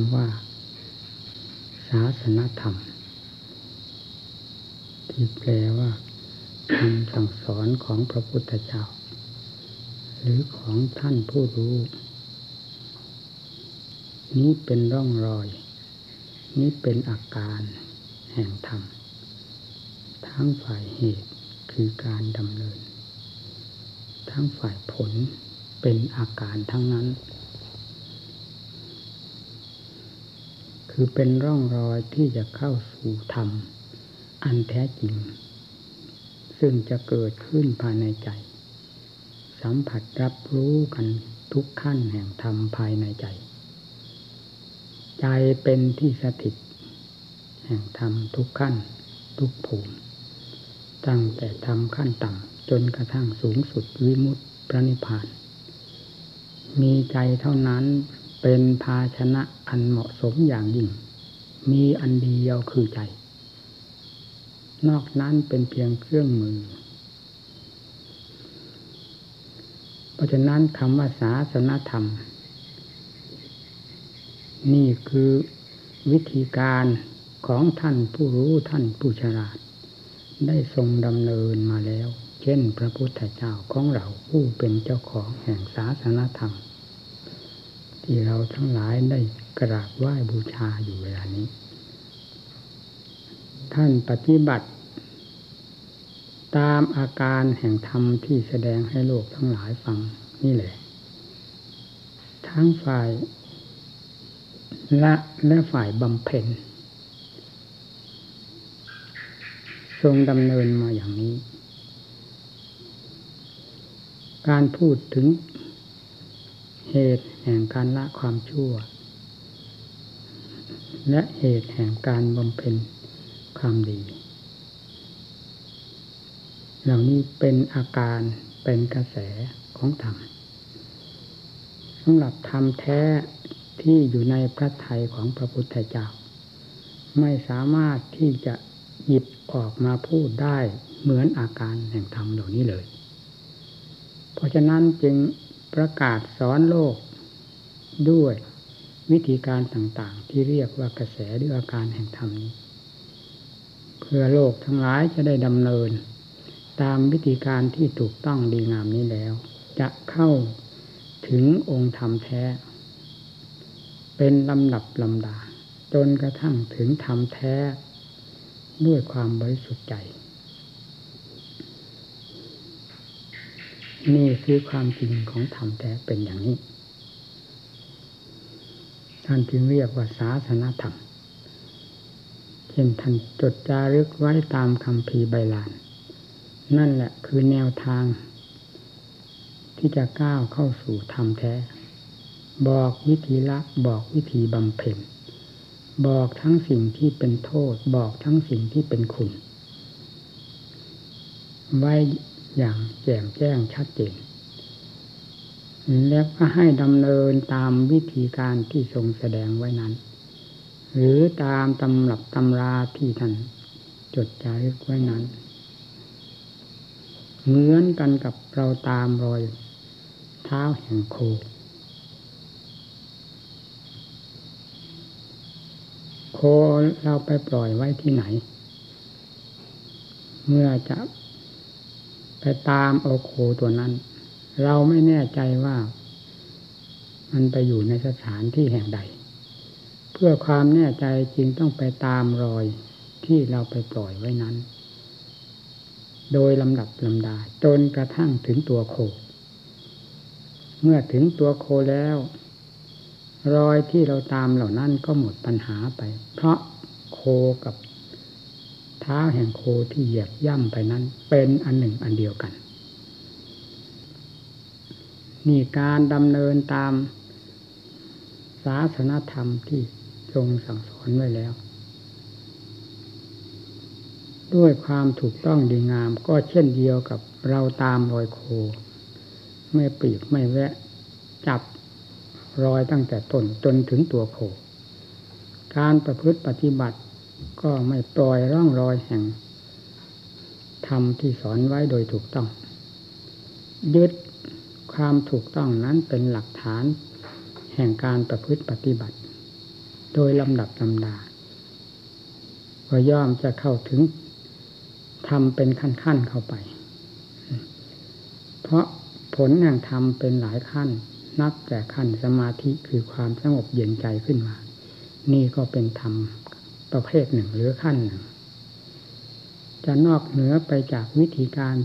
ำว่า ศาสนธรรม ที่แปลว่าคำสั่งสอนของพระพุทธเจ้า หรือของท่านผู้รู้ นี้เป็นร่องรอย นี้เป็นอาการแห่งธรรม ทั้งฝ่ายเหตุคือการดำเนิน ทั้งฝ่ายผลเป็นอาการทั้งนั้น คือเป็นร่องรอยที่จะเข้าสู่ธรรม อันแท้จริง ซึ่งจะเกิดขึ้นภายในใจ สัมผัสรับรู้กันทุกขั้นแห่งธรรมภายในใจ ใจเป็นที่สถิต แห่งธรรมทุกขั้น ทุกภูมิตั้งแต่ทำขั้นต่ำจนกระทั่งสูงสุดวิมุตติพระนิพพาน มีใจเท่านั้น เป็นภาชนะอันเหมาะสมอย่างยิ่ง มีอันเดียวคือใจ นอกนั้นเป็นเพียงเครื่องมือ เพราะฉะนั้นคำว่าศาสนธรรม นี่คือวิธีการของท่านผู้รู้ท่านผู้ฉลาด ได้ทรงดำเนินมาแล้ว เช่นพระพุทธเจ้าของเราผู้เป็นเจ้าของแห่งศาสนธรรม ที่เราทั้งหลายได้กราบไหว้บูชาอยู่เวลานี้ ท่านปฏิบัติ ตามอาการแห่งธรรมที่แสดงให้โลกทั้งหลายฟังนี่แหละ ทั้งฝ่ายละและฝ่ายบำเพ็ญทรงดำเนินมาอย่างนี้ การพูดถึง เหตุแห่งการละความชั่ว และเหตุแห่งการบำเพ็ญความดี เหล่านี้เป็นอาการเป็นกระแสของธรรมสำหรับธรรมแท้ที่อยู่ในพระทัยของพระพุทธเจ้า ไม่สามารถที่จะหยิบออกมาพูดได้เหมือนอาการแห่งธรรมเหล่านี้เลย เพราะฉะนั้นจึง ประกาศสอนโลกด้วยวิธีการต่างๆ ที่เรียกว่ากระแสหรืออาการแห่งธรรมนี้ เพื่อโลกทั้งหลายจะได้ดำเนิน ตามวิธีการที่ถูกต้องดีงามนี้แล้ว จะเข้าถึงองค์ธรรมแท้ เป็นลำดับลำดาจนกระทั่งถึงธรรมแท้ ด้วยความบริสุทธิ์ใจ นี่คือความจริงของธรรมแท้เป็นอย่างนี้ ท่านจึงเรียกว่าศาสนาธรรมเช่นท่านจดจารึกไว้ตามคำพีใบลาน นั่นแหละคือแนวทาง ที่จะก้าวเข้าสู่ธรรมแท้ บอกวิธีละบอกวิธีบำเพ็ญบอกทั้งสิ่งที่เป็นโทษ บอกทั้งสิ่งที่เป็นคุณ ไว้ อย่างแจ่มแจ้งชัดเจนแล้วก็ให้ดำเนินตามวิธีการที่ทรงแสดงไว้นั้น หรือตามตำรับตำราที่ท่านจดจารึกไว้นั้น เหมือนกันกับเราตามรอยเท้าแห่งโค โคเราไปปล่อยไว้ที่ไหน เมื่อจะ ไปตามเอาโคตัวนั้น เราไม่แน่ใจว่า มันไปอยู่ในสถานที่แห่งใด เพื่อความแน่ใจจริงต้องไปตามรอยที่เราไปปล่อยไว้นั้น โดยลำดับลำดาจนกระทั่งถึงตัวโค เมื่อถึงตัวโคแล้ว รอยที่เราตามเหล่านั้นก็หมดปัญหาไป เพราะโคกับ เท้าแห่งโคที่เหยียบย่ำไปนั้น เป็นอันหนึ่งอันเดียวกัน นี่การดำเนินตามศาสนธรรมที่ทรงสั่งสอนไว้แล้ว ด้วยความถูกต้องดีงามก็เช่นเดียวกับเราตามรอยโค ไม่ปีกไม่แวะ จับรอยตั้งแต่ต้นจนถึงตัวโค การประพฤติปฏิบัติ ก็ไม่ปล่อยร่องรอยแห่งธรรมที่สอนไว้โดยถูกต้อง ยึดความถูกต้องนั้นเป็นหลักฐานแห่งการประพฤติปฏิบัติ โดยลำดับลำดาก็ย่อมจะเข้าถึงทำเป็นขั้นๆเข้าไป เพราะผลแห่งธรรมเป็นหลายขั้น นับแต่ขั้นสมาธิคือความสงบเย็นใจขึ้นมา นี่ก็เป็นธรรม ประเภทหนึ่งหรือขั้นหนึ่ง จะนอกเหนือไปจากวิธีการ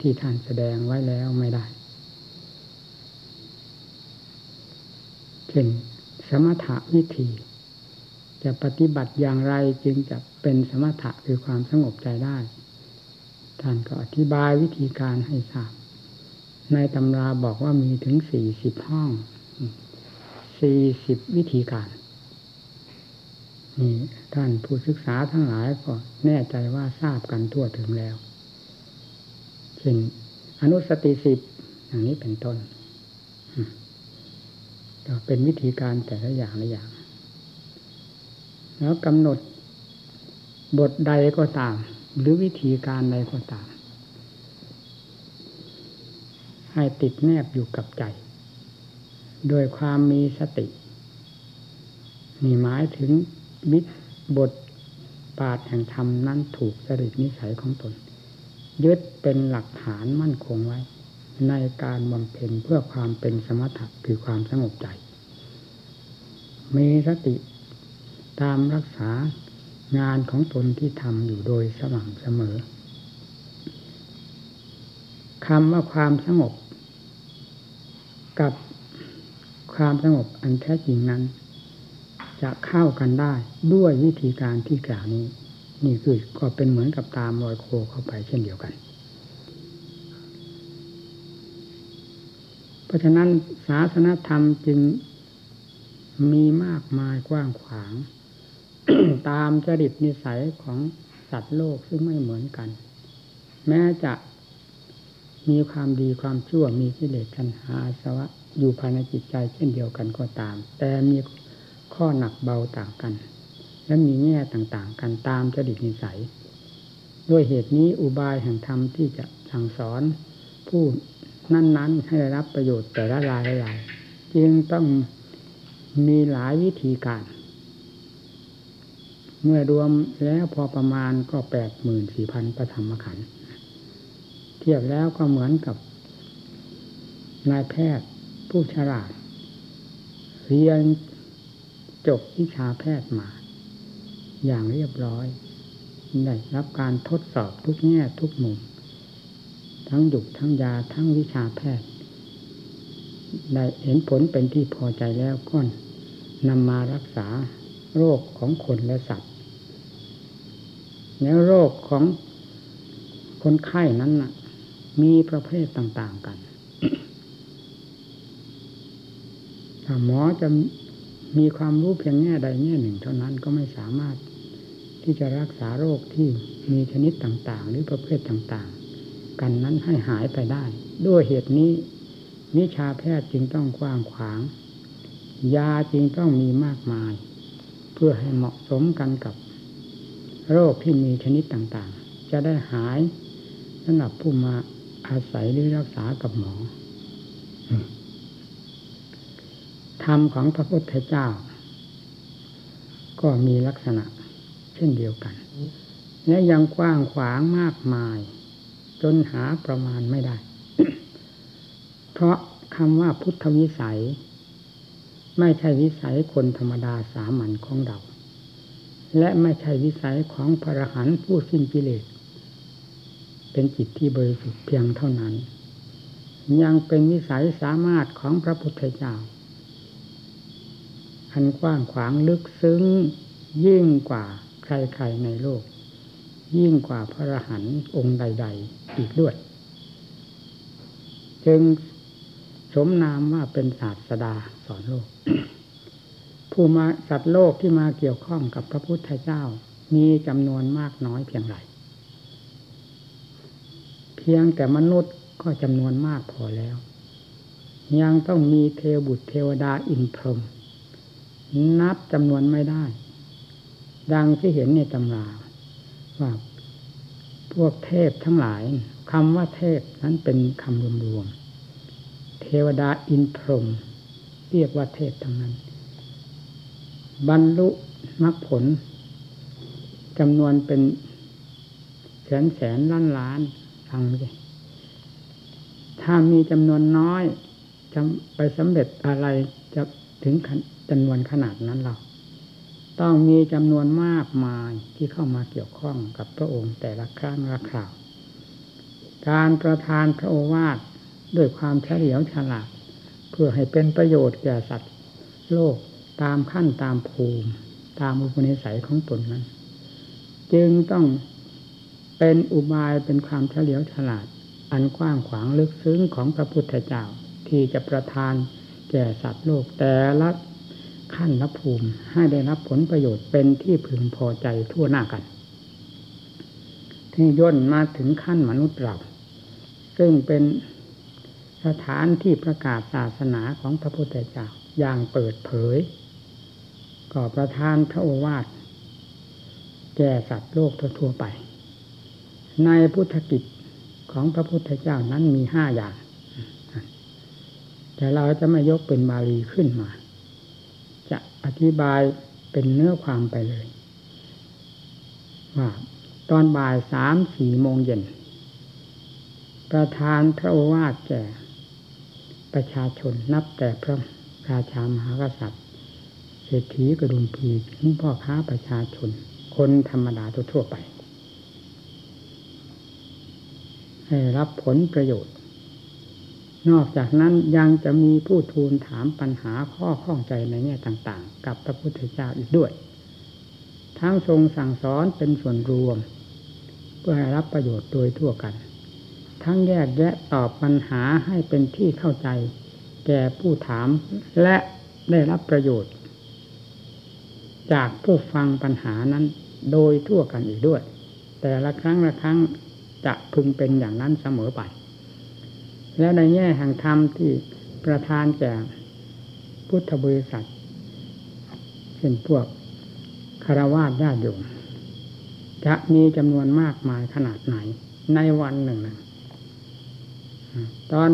ที่ท่านแสดงไว้แล้วไม่ได้ เช่นสมถะวิธี จะปฏิบัติอย่างไรจึงจะเป็นสมถะคือความสงบใจได้ ท่านก็อธิบายวิธีการให้ทราบ ในตำราบอกว่ามีถึงสี่สิบห้องสี่สิบวิธีการ นี่ท่านผู้ศึกษาทั้งหลายก็แน่ใจว่าทราบกันทั่วถึงแล้วเช่นอนุสติสิบอย่างนี้เป็นต้นก็เป็นวิธีการแต่ละอย่างละอย่าง แล้วกำหนดบทใดก็ตาม หรือวิธีการใดก็ตาม ให้ติดแนบอยู่กับใจ โดยความมีสตินี่หมายถึง มิตรบทปาฏแห่งธรรมนั้นถูกจริตนิสัยของตน ยึดเป็นหลักฐานมั่นคงไว้ ในการบำเพ็ญเพื่อความเป็นสมถะคือความสงบใจ มีสติตามรักษางานของตนที่ทำอยู่โดยสม่ำเสมอคำว่าความสงบ กับความสงบอันแท้จริงนั้น จะเข้ากันได้ด้วยวิธีการที่กล่าวนี้ นี่คือก็เป็นเหมือนกับตามรอยโคเข้าไปเช่นเดียวกัน เพราะฉะนั้นศาสนธรรมจึงมีมากมายกว้างขวาง ตามจริตนิสัยของสัตว์โลกซึ่งไม่เหมือนกัน แม้จะมีความดีความชั่วมีกิเลสชันหาสวะอยู่ภายในจิตใจเช่นเดียวกันก็ตาม แต่มี ข้อหนักเบาต่างกัน และมีแง่ต่างๆ กันตามจริตนิสัย ด้วยเหตุนี้อุบายแห่งธรรมที่จะสั่งสอนผู้นั้น ๆ ให้ได้รับประโยชน์แต่ละรายละรายจึงต้องมีหลายวิธีการ เมื่อรวมแล้วพอประมาณก็แปดหมื่นสี่พันประธรรมขันธ์เทียบแล้วก็เหมือนกับนายแพทย์ผู้ฉลาดเรียน จบวิชาแพทย์มา อย่างเรียบร้อยได้รับการทดสอบทุกแง่ทุกมุม ทั้งดุกทั้งยาทั้งวิชาแพทย์ ได้เห็นผลเป็นที่พอใจแล้วก็นำมารักษาโรคของคนและสัตว์ แล้วโรคของคนไข้นั้นนะมีประเภทต่าง ๆ กันถ้าหมอจะ มีความรู้เพียงแง่ใดแง่หนึ่งเท่านั้นก็ไม่สามารถที่จะรักษาโรคที่มีชนิดต่างๆ หรือประเภทต่างๆ กันนั้นให้หายไปได้ ด้วยเหตุนี้วิชาแพทย์จึงต้องกว้างขวาง ยาจึงต้องมีมากมาย เพื่อให้เหมาะสมกันกับโรคที่มีชนิดต่างๆ จะได้หายสำหรับผู้มาอาศัยหรือรักษากับหมอ ธรรมของพระพุทธเจ้า ก็มีลักษณะ เช่นเดียวกัน และยังกว้างขวางมากมาย จนหาประมาณไม่ได้ เพราะคำว่าพุทธวิสัย ไม่ใช่วิสัยคนธรรมดาสามัญของเรา และไม่ใช่วิสัยของพระหันผู้สิ้นกิเลส เป็นจิตที่บริสุทธิ์เพียงเท่านั้น ยังเป็นวิสัยสามารถของพระพุทธเจ้า อันกว้างขวางลึกซึ้ง ยิ่งกว่าใครๆในโลก ยิ่งกว่าพระอรหันต์องค์ใด ๆ อีกด้วย จึงสมนามว่าเป็นศาสดาสอนโลก ผู้มาสัตว์โลกที่มาเกี่ยวข้องกับพระพุทธเจ้า มีจำนวนมากน้อยเพียงไรเพียงแต่มนุษย์ก็จำนวนมากพอแล้ว ยังต้องมีเทวบุตรเทวดาอินพรหม นับจำนวนไม่ได้ ดังที่เห็นในตำราว่าพวกเทพทั้งหลายคำว่าเทพนั้นเป็นคำรวมๆเทวดาอินพรหมเรียกว่าเทพทั้งนั้น บรรลุมรรคผลจำนวนเป็นแสนแสนล้านล้านฟังสิถ้ามีจำนวนน้อยจะไปสำเร็จอะไรจะถึง จำนวนขนาดนั้นเรา ต้องมีจำนวนมากมายที่เข้ามาเกี่ยวข้องกับพระองค์แต่ละครั้งละคราว การประทานพระโอวาทด้วยความเฉลียวฉลาด เพื่อให้เป็นประโยชน์แก่สัตว์โลกตามขั้นตามภูมิ ตามอุปนิสัยของตนนั้น จึงต้องเป็นอุบายเป็นความเฉลียวฉลาด อันกว้างขวางลึกซึ้งของพระพุทธเจ้าที่จะประทานแก่สัตว์โลกแต่ละ ขั้นละภูมิให้ได้รับผลประโยชน์เป็นที่พึงพอใจทั่วหน้ากัน ที่ย่นมาถึงขั้นมนุษย์เรา ซึ่งเป็นสถานที่ประกาศศาสนาของพระพุทธเจ้าอย่างเปิดเผย ก่อประทานพระโอวาทแก่สัตว์โลกทั่วไป ในพุทธกิจของพระพุทธเจ้านั้นมีห้าอย่าง แต่เราจะไม่ยกเป็นบาลีขึ้นมา จะอธิบายเป็นเนื้อความไปเลยว่าตอนบ่ายสามสี่โมงเย็น ประธานพระโอวาทแก่ประชาชนนับแต่พระราชามหากษัตริย์ เศรษฐีกระดุมพีถึงพ่อค้าประชาชน คนธรรมดาทั่วไป ให้รับผลประโยชน์ นอกจากนั้นยังจะมีผู้ทูลถามปัญหาข้อข้องใจในแง่ต่างๆ กับพระพุทธเจ้าอีกด้วย ทั้งทรงสั่งสอนเป็นส่วนรวม เพื่อให้รับประโยชน์โดยทั่วกัน ทั้งแยกแยะตอบปัญหาให้เป็นที่เข้าใจ แก่ผู้ถามและได้รับประโยชน์ จากผู้ฟังปัญหานั้นโดยทั่วกันอีกด้วย แต่ละครั้งละครั้งจะพึงเป็นอย่างนั้นเสมอไป และในแง่แห่งธรรมที่ประทานแก่พุทธบริษัทเช่นพวกคารวะญาติโยมจะมีจำนวนมากมายขนาดไหน ในวันหนึ่งนะตอน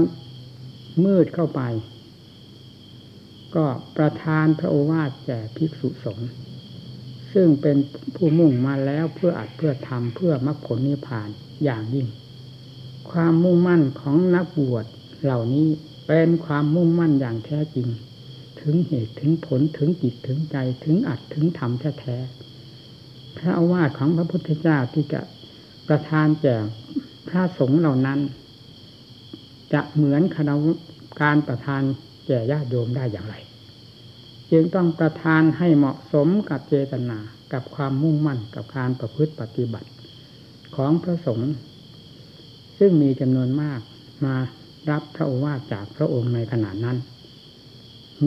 มืดเข้าไป ก็ประทานพระโอวาทแก่ภิกษุสงฆ์ซึ่งเป็นผู้มุ่งมาแล้วเพื่ออัดเพื่อทำเพื่อมรรคผลนิพพานอย่างยิ่ง ความมุ่งมั่นของนักบวชเหล่านี้เป็นความมุ่งมั่นอย่างแท้จริง ถึงเหตุถึงผลถึงจิตถึงใจถึงอัดถึงธรรมแท้ๆพระอาวาสของพระพุทธเจ้าที่จะประทานแก่พระสงฆ์เหล่านั้น จะเหมือนคณะการประทานแก่ญาติโยมได้อย่างไร จึงต้องประทานให้เหมาะสมกับเจตนากับความมุ่งมั่นกับการประพฤติปฏิบัติ ของพระสงฆ์ ซึ่งมีจำนวนมากมารับพระโอวาทจากพระองค์ในขณะนั้น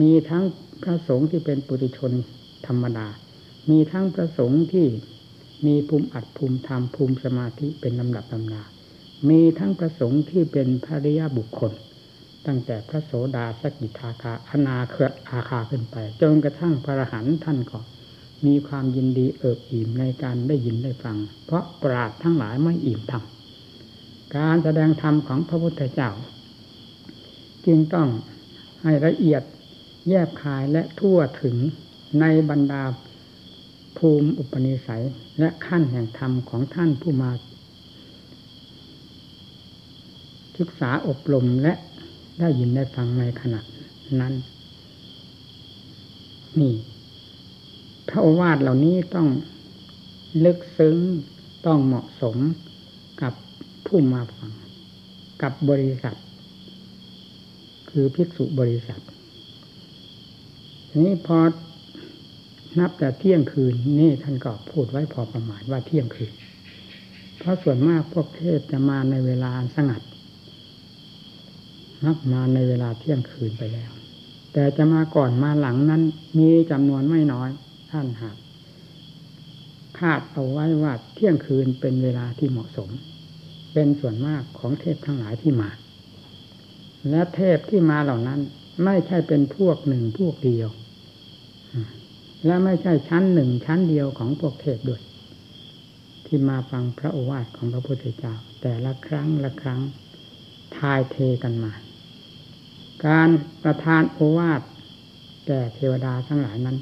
มีทั้งพระสงฆ์ที่เป็นปุถุชนธรรมดา มีทั้งพระสงฆ์ที่มีภูมิอัดภูมิธรรมภูมิสมาธิเป็นลำดับลำดา มีทั้งพระสงฆ์ที่เป็นภริยาบุคคล ตั้งแต่พระโสดาสกิทาคาอนาเคอาคาขึ้นไป จนกระทั่งพระอรหันต์ท่านก็มีความยินดีเอิบอิ่มในการได้ยินได้ฟัง เพราะปราดทั้งหลายไม่อิ่มทำ การแสดงธรรมของพระพุทธเจ้า จึงต้องให้ละเอียดแยบคายและทั่วถึงในบรรดาภูมิอุปนิสัยและขั้นแห่งธรรมของท่านผู้มา ศึกษาอบรมและได้ยินได้ฟังในขณะนั้น นี่พระโอวาทเหล่านี้ต้องลึกซึ้งต้องเหมาะสม ผู้มาฟังกับบริษัท คือภิกษุบริษัททีนี้พอนับแต่เที่ยงคืนนี่ท่านก็พูดไว้พอประมาณว่าเที่ยงคืน เพราะส่วนมากพวกเทศจะมาในเวลาสงัดนับมาในเวลาเที่ยงคืนไปแล้ว แต่จะมาก่อนมาหลังนั้น มีจำนวนไม่น้อย ท่านหากคาดเอาไว้ว่าเที่ยงคืนเป็นเวลาที่เหมาะสม เป็นส่วนมากของเทพทั้งหลายที่มา และเทพที่มาเหล่านั้น ไม่ใช่เป็นพวกหนึ่งพวกเดียว และไม่ใช่ชั้นหนึ่งชั้นเดียวของพวกเทพด้วย ที่มาฟังพระโอวาทของพระพุทธเจ้า แต่ละครั้งละครั้งทายเทกันมา การประทานโอวาทแก่เทวดาทั้งหลายนั้น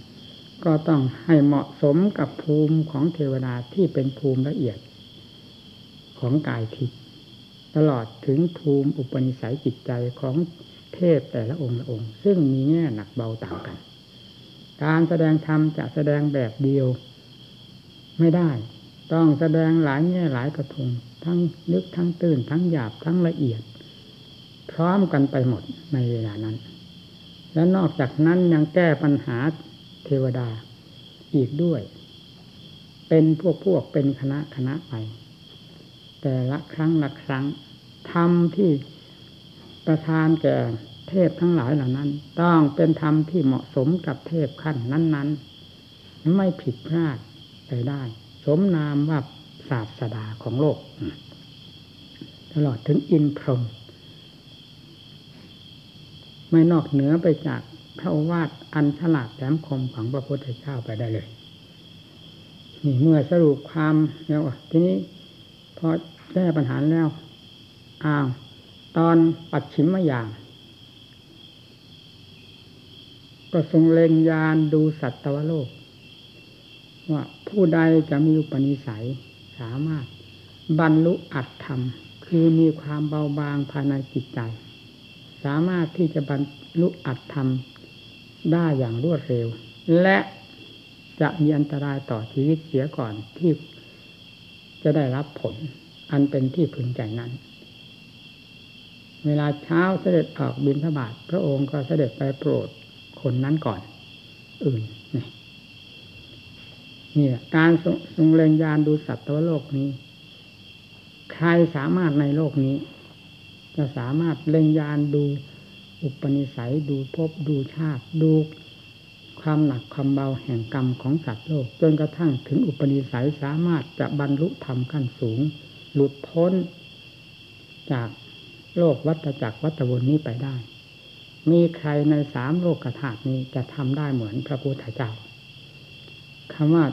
ก็ต้องให้เหมาะสมกับภูมิของเทวดาที่เป็นภูมิละเอียด ของกายทิพย์ตลอดถึงภูมิอุปนิสัยจิตใจของเทพแต่ละองค์ละองค์ ซึ่งมีแง่หนักเบาต่างกัน การแสดงธรรมจะแสดงแบบเดียว ไม่ได้ ต้องแสดงหลายแง่หลายกระทงทั้งลึกทั้งตื้นทั้งหยาบทั้งละเอียด พร้อมกันไปหมดในเวลานั้น และนอกจากนั้นยังแก้ปัญหาเทวดาอีกด้วย เป็นพวกพวกเป็นคณะคณะไป แต่ละครั้งละครั้งธรรมที่ประทานแก่เทพทั้งหลายเหล่านั้น ต้องเป็นธรรมที่เหมาะสมกับเทพขั้นนั้น ๆ ไม่ผิดพลาดไปได้ สมนามว่าศาสดาของโลก ตลอดถึงอินพรหมไม่นอกเหนือไปจากพระวาทอันฉลาดแหลมคมของพระพุทธเจ้าไปได้เลย นี่เมื่อสรุปความแล้วทีนี้พอ แก้ปัญหาแล้วอ้าวตอนปัดชิมมะยาง ก็ทรงเล็งยานดูสัตวโลก ว่าผู้ใดจะมีอุปนิสัยสามารถบรรลุอัตธรรม คือมีความเบาบางภายในจิตใจ สามารถที่จะบรรลุอัตธรรมได้อย่างรวดเร็ว และจะมีอันตรายต่อชีวิตเสียก่อนที่จะได้รับผล อันเป็นที่พึงใจนั้น เวลาเช้าเสด็จออกบินทบาทพระองค์ก็เสด็จไปโปรดคนนั้นก่อน อื่นนี่นี่การทรงเล็งยานดูสัตว์ตัวโลกนี้ ใครสามารถในโลกนี้ จะสามารถเล็งยานดูอุปนิสัยดูพบดูชาติดูความหนักความเบาแห่งกรรมของสัตว์โลก จนกระทั่งถึงอุปนิสัยสามารถจะบรรลุธรรมขั้นสูง หลุดพ้นจากโลกวัฏจักรวัฏวนนี้ไปได้ มีใครในสามโลกธาตุนี้จะทำได้เหมือนพระพุทธเจ้าคำว่า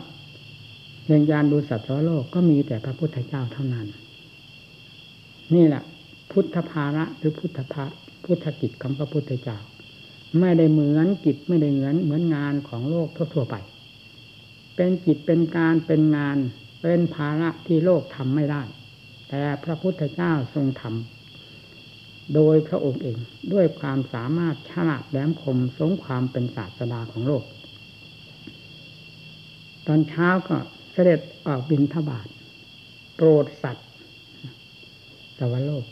เรียงยานดูสัตว์โลกก็มีแต่พระพุทธเจ้าเท่านั้น นี่แหละ พุทธภาระหรือพุทธภาพุทธกิจของพระพุทธเจ้า ไม่ได้เหมือนกิจไม่ได้เหมือนเหมือนงานของโลกทั่วไป เป็นกิจเป็นการเป็นงานเป็นภาระที่โลกทำไม่ได้ แต่พระพุทธเจ้าทรงทำโดยพระองค์เองด้วยความสามารถฉลาดแหลมคมสงความเป็นศาสดาของโลก ตอนเช้าก็เสด็จออกบินทบาทโปรดสัตว์สวโลก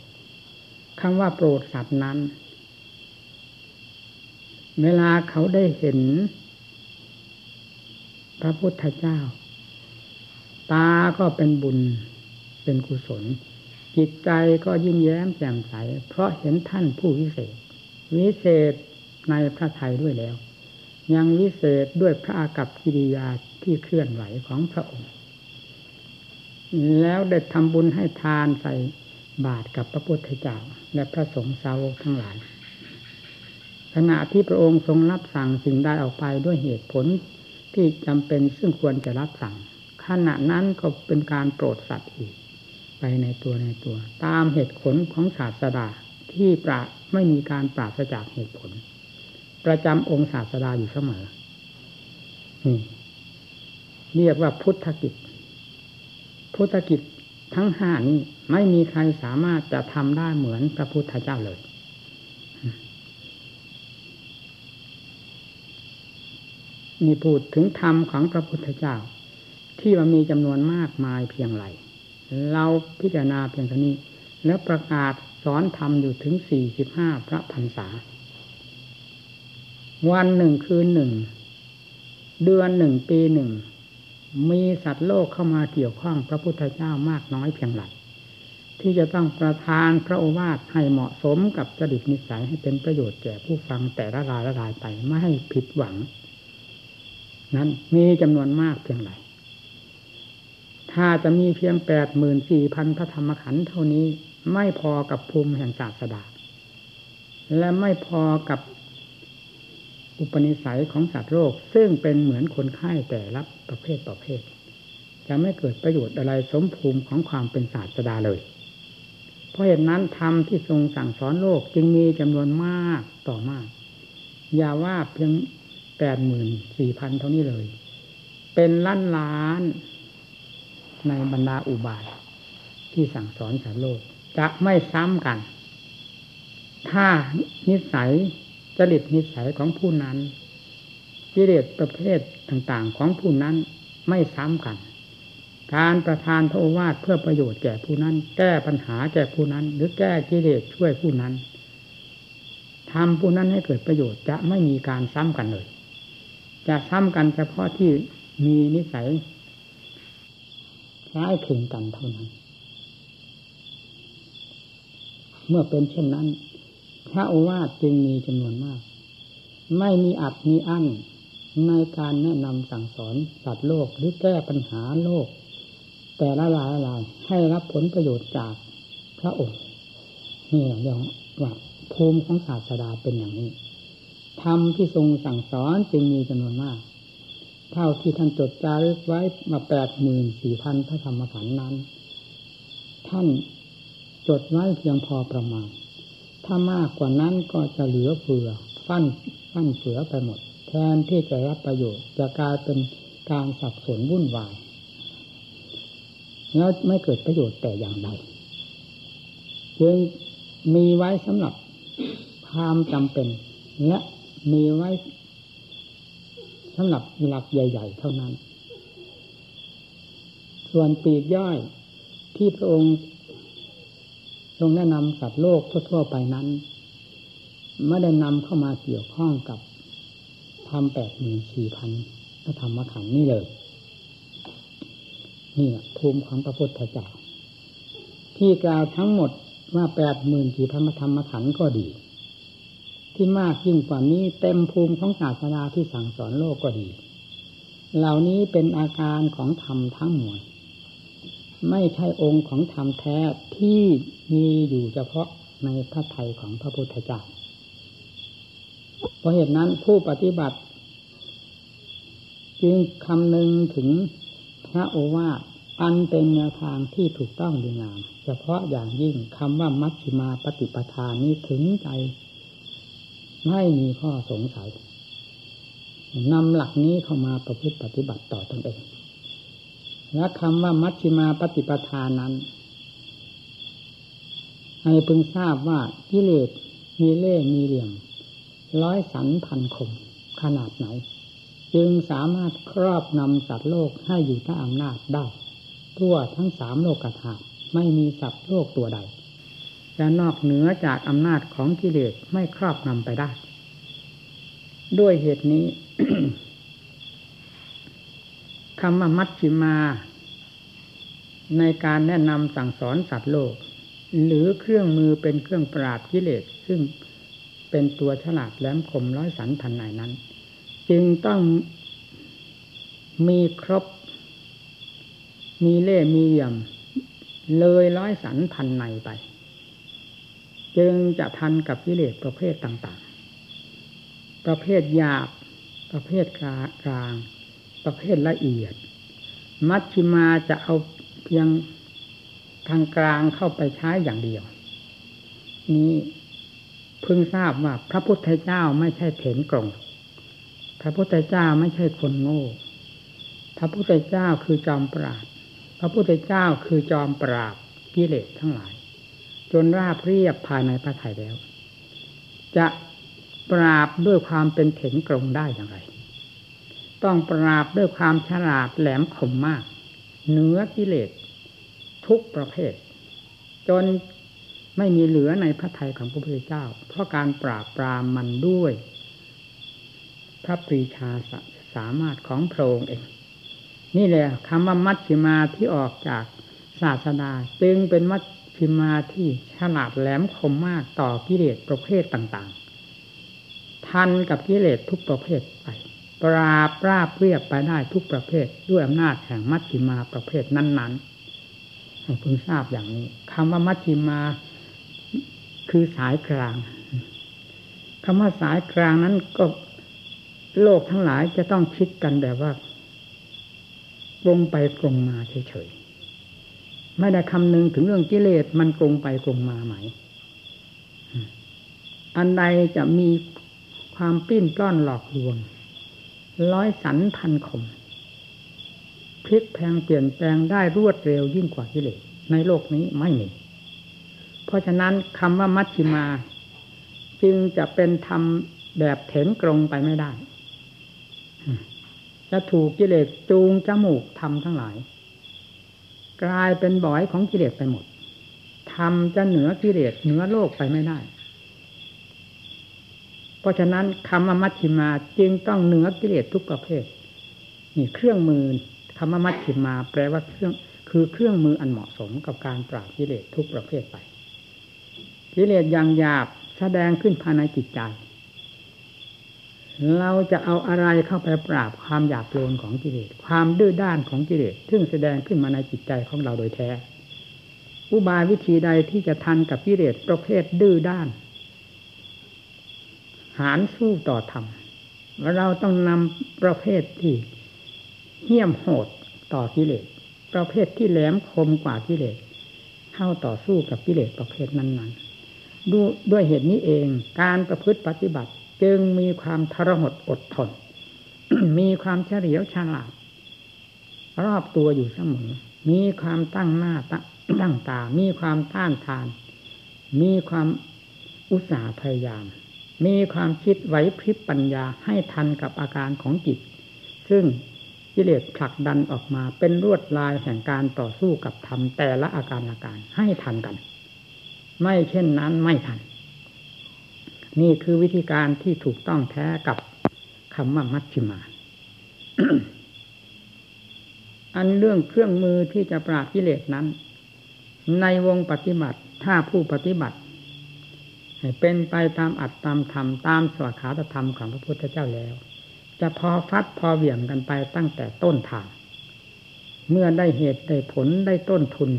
คำว่าโปรดสัตว์นั้น เวลาเขาได้เห็น พระพุทธเจ้า ตาก็เป็นบุญ เป็นกุศล จิตใจก็ยิ้มแย้มแจ่มใส เพราะเห็นท่านผู้วิเศษ วิเศษในพระไทยด้วยแล้ว ยังวิเศษด้วยพระอากับกิริยาที่เคลื่อนไหวของพระองค์ แล้วได้ทำบุญให้ทานใส่บาทกับพระพุทธเจ้า และพระสงฆ์สาวกทั้งหลาย ขณะที่พระองค์ทรงรับสั่งสิ่งใดออกไปด้วยเหตุผลที่จำเป็นซึ่งควรจะรับสั่ง ขณะนั้นก็เป็นการโปรดสัตว์อีก ไปในตัวในตัว ตามเหตุผลของศาสดาที่ปราไม่มีการปราศจากเหตุผล ประจำองค์ศาสดาอยู่เสมอนี่เรียกว่าพุทธกิจ พุทธกิจทั้งห้านี้ไม่มีใครสามารถจะทำได้เหมือนพระพุทธเจ้าเลย มีพูดถึงธรรมของพระพุทธเจ้า ที่มันมีจำนวนมากมายเพียงไร เราพิจารณาเพียงเท่านี้ แล้วประกาศสอนธรรมอยู่ถึงสี่สิบห้าพระพรรษา วันหนึ่งคืนหนึ่ง เดือนหนึ่งปีหนึ่ง มีสัตว์โลกเข้ามาเกี่ยวข้องพระพุทธเจ้ามากน้อยเพียงไรที่จะต้องประทานพระโอวาทให้เหมาะสมกับจริตนิสัยให้เป็นประโยชน์แก่ผู้ฟังแต่ละรายละรายไปไม่ให้ผิดหวัง นั้นมีจำนวนมากเพียงไร ถ้าจะมีเพียงแปดหมื่นสี่พันพระธรรมขันธ์เท่านี้ไม่พอกับภูมิแห่งศาสดา และไม่พอกับอุปนิสัยของสัตว์โลกซึ่งเป็นเหมือนคนไข้แต่ละประเภทประเภท จะไม่เกิดประโยชน์อะไรสมภูมิของความเป็นศาสดาเลย เพราะเหตุนั้นธรรมที่ทรงสั่งสอนโลกจึงมีจำนวนมากต่อมาก อย่าว่าเพียงแปดหมื่นสี่พันเท่านี้เลย เป็นล้านล้าน ในบรรดาอุบายที่สั่งสอนสารโลก จะไม่ซ้ำกัน ถ้านิสัยจริตนิสัยของผู้นั้นกิเลสประเภทต่างๆ ของผู้นั้นไม่ซ้ำกัน การประทานพระโอวาทเพื่อประโยชน์แก่ผู้นั้น แก้ปัญหาแก่ผู้นั้น หรือแก้กิเลสช่วยผู้นั้นทำผู้นั้นให้เกิดประโยชน์จะไม่มีการซ้ำกันเลย จะซ้ำกันเฉพาะที่มีนิสัย คล้ายคลึงกันเท่านั้น เมื่อเป็นเช่นนั้น พระโอวาทจึงมีจำนวนมาก ไม่มีอัดมีอั้นในการแนะนำสั่งสอนสัตว์โลกหรือแก้ปัญหาโลก แต่ละรายละลายให้รับผลประโยชน์จากพระองค์นี่เรียกว่าภูมิของศาสดาเป็นอย่างนี้ธรรมที่ทรงสั่งสอนจึงมีจำนวนมาก เท่าที่ท่านจดจารึกไว้มาแปดหมื่นสี่พันพระธรรมขันธ์นั้น ท่านจดไว้เพียงพอประมาณ ถ้ามากกว่านั้นก็จะเหลือเฟือฟั่นฟั่นเฟือไปหมด แทนที่จะรับประโยชน์จะกลายเป็นการสับสนวุ่นวายแล้วไม่เกิดประโยชน์แต่อย่างใดจึงมีไว้สำหรับความจำเป็น และมีไว้ สำหรับหลักใหญ่ ๆ เท่านั้น ส่วนปีกย่อยที่พระองค์ทรงแนะนำสัตว์โลกทั่ว ๆ ไปนั้นไม่ได้นำเข้ามาเกี่ยวข้องกับธรรมแปดหมื่นสี่พันพระธรรมขันธ์นี่เลย นี่ภูมิของพระพุทธเจ้าที่กล่าวทั้งหมดว่าแปดหมื่นสี่พันธรรมขันธ์ก็ดี ที่มากยิ่งกว่านี้เต็มภูมิของศาสนาที่สั่งสอนโลกก็ดี เหล่านี้เป็นอาการของธรรมทั้งมวลไม่ใช่องค์ของธรรมแท้ที่มีอยู่เฉพาะในพระทัยของพระพุทธเจ้าเพราะเหตุนั้นผู้ปฏิบัติ จึงคำนึงถึงพระโอวาทอันเป็นแนวทางที่ถูกต้องดีงาม เฉพาะอย่างยิ่งคำว่ามัชฌิมาปฏิปทานนี้ถึงใจ ไม่มีข้อสงสัยนำหลักนี้เข้ามาประพฤติปฏิบัติต่อตนเอง และคำว่ามัชฌิมาปฏิปทานนั้น ให้พึงทราบว่ากิเลสมีเล่มีเหลี่ยม ร้อยสันพันคมขนาดไหน จึงสามารถครอบนำสัตว์โลกให้อยู่ใต้อำนาจได้ ทั่วทั้งสามโลกธาตุไม่มีสัตว์โลกตัวใด จะนอกเหนือจากอำนาจของกิเลสไม่ครอบนำไปได้ ด้วยเหตุนี้คำว่ามัชชิมา ในการแนะนำสั่งสอนสัตว์โลก หรือเครื่องมือเป็นเครื่องปราบกิเลส ซึ่งเป็นตัวฉลาดแหลมคมร้อยสันพันไหนนั้น จึงต้องมีครบ มีเล่มีเหลี่ยม เลยร้อยสันพันในไป จึงจะทันกับกิเลสประเภทต่างๆ ประเภทหยาบ ประเภทกลาง ประเภทละเอียด มัชชิมาจะเอาเพียงทางกลางเข้าไปใช้อย่างเดียว นี้พึงทราบว่าพระพุทธเจ้าไม่ใช่เถนกลงพระพุทธเจ้าไม่ใช่คนโง่ พระพุทธเจ้าคือจอมปราบ พระพุทธเจ้าคือจอมปราบกิเลสทั้งหลาย จนราบเรียบภายในพระไถ่แล้ว จะปราบด้วยความเป็นเถนกลงได้อย่างไร ต้องปราบด้วยความฉลาดแหลมคมมากเหนือกิเลสทุกประเภท จนไม่มีเหลือในพระทัยของพระพุทธเจ้า เพราะการปราบปรามมันด้วย พระปรีชาสามารถของพระองค์เอง นี่แหละคำว่ามัชฌิมาที่ออกจากศาสนาจึงเป็นมัช ฌิมาที่ฉลาดแหลมคมมากต่อกิเลสประเภทต่างๆ ทันกับกิเลสทุกประเภทไป ปราบราบเรียบไปได้ทุกประเภทด้วยอำนาจแห่งมัชฌิมาประเภทนั้นๆให้พึงทราบอย่างนี้คำว่ามัชฌิมาคือสายกลางคำว่าสายกลางนั้นก็โลกทั้งหลายจะต้องคิดกันแบบว่าตรงไปตรงมาเฉย ไม่ได้คำนึงถึงเรื่องกิเลสมันตรงไปตรงมาไหม อันใดจะมีความปิ้นปล้อนหลอกลวง ร้อยสันพันคมพลิกแพงเปลี่ยนแปลงได้รวดเร็วยิ่งกว่ากิเลสในโลกนี้ไม่มี เพราะฉะนั้นคำว่ามัชชิมา จึงจะเป็นธรรมแบบเถนกรงไปไม่ได้จะถูกกิเลสจูงจมูกทำทั้งหลาย กลายเป็นบ่อยของกิเลสไปหมดทำจะเหนือกิเลสเหนือโลกไปไม่ได้ เพราะฉะนั้นคำว่ามัชชิมาจึงต้องเหนือกิเลสทุกประเภทนี่เครื่องมือคำว่ามัชชิมา แปลว่าเครื่องคือเครื่องมืออันเหมาะสมกับการปราบกิเลสทุกประเภทไป กิเลสอย่างหยาบแสดงขึ้นภายในจิตใจ เราจะเอาอะไรเข้าไปปราบความหยาบโลนของกิเลสความดื้อด้านของกิเลสซึ่งแสดงขึ้นมาในจิตใจของเราโดยแท้ อุบายวิธีใดที่จะทันกับกิเลสประเภทดื้อด้าน หารสู้ต่อธรรมเราต้องนำประเภทที่เหี้ยมโหดต่อกิเลสประเภทที่แหลมคมกว่ากิเลสเข้าต่อสู้กับกิเลสประเภทนั้นๆดด้วยเหตุนี้เองการประพฤติปฏิบัติ จึงมีความทรหดอดทน มีความเฉลียวฉลาด รอบตัวอยู่เสมอ มีความตั้งหน้าตั้งตา มีความต้านทาน มีความอุตสาห์พยายาม มีความคิดไหวพริบปัญญาให้ทันกับอาการของจิต ซึ่งกิเลสผลักดันออกมาเป็นรวดลายแห่งการต่อสู้กับธรรมแต่ละอาการอาการให้ทันกัน ไม่เช่นนั้นไม่ทัน นี่คือวิธีการที่ถูกต้องแท้กับคำว่ามัชชิมา อันเรื่องเครื่องมือที่จะปราบกิเลสนั้น ในวงปฏิบัติถ้าผู้ปฏิบัติ ให้เป็นไปตามอัตตามธรรมตามสวขาตธรรมของพระพุทธเจ้าแล้ว จะพอฟัดพอเหวี่ยงกันไปตั้งแต่ต้นทาง เมื่อได้เหตุได้ผลได้ต้นทุน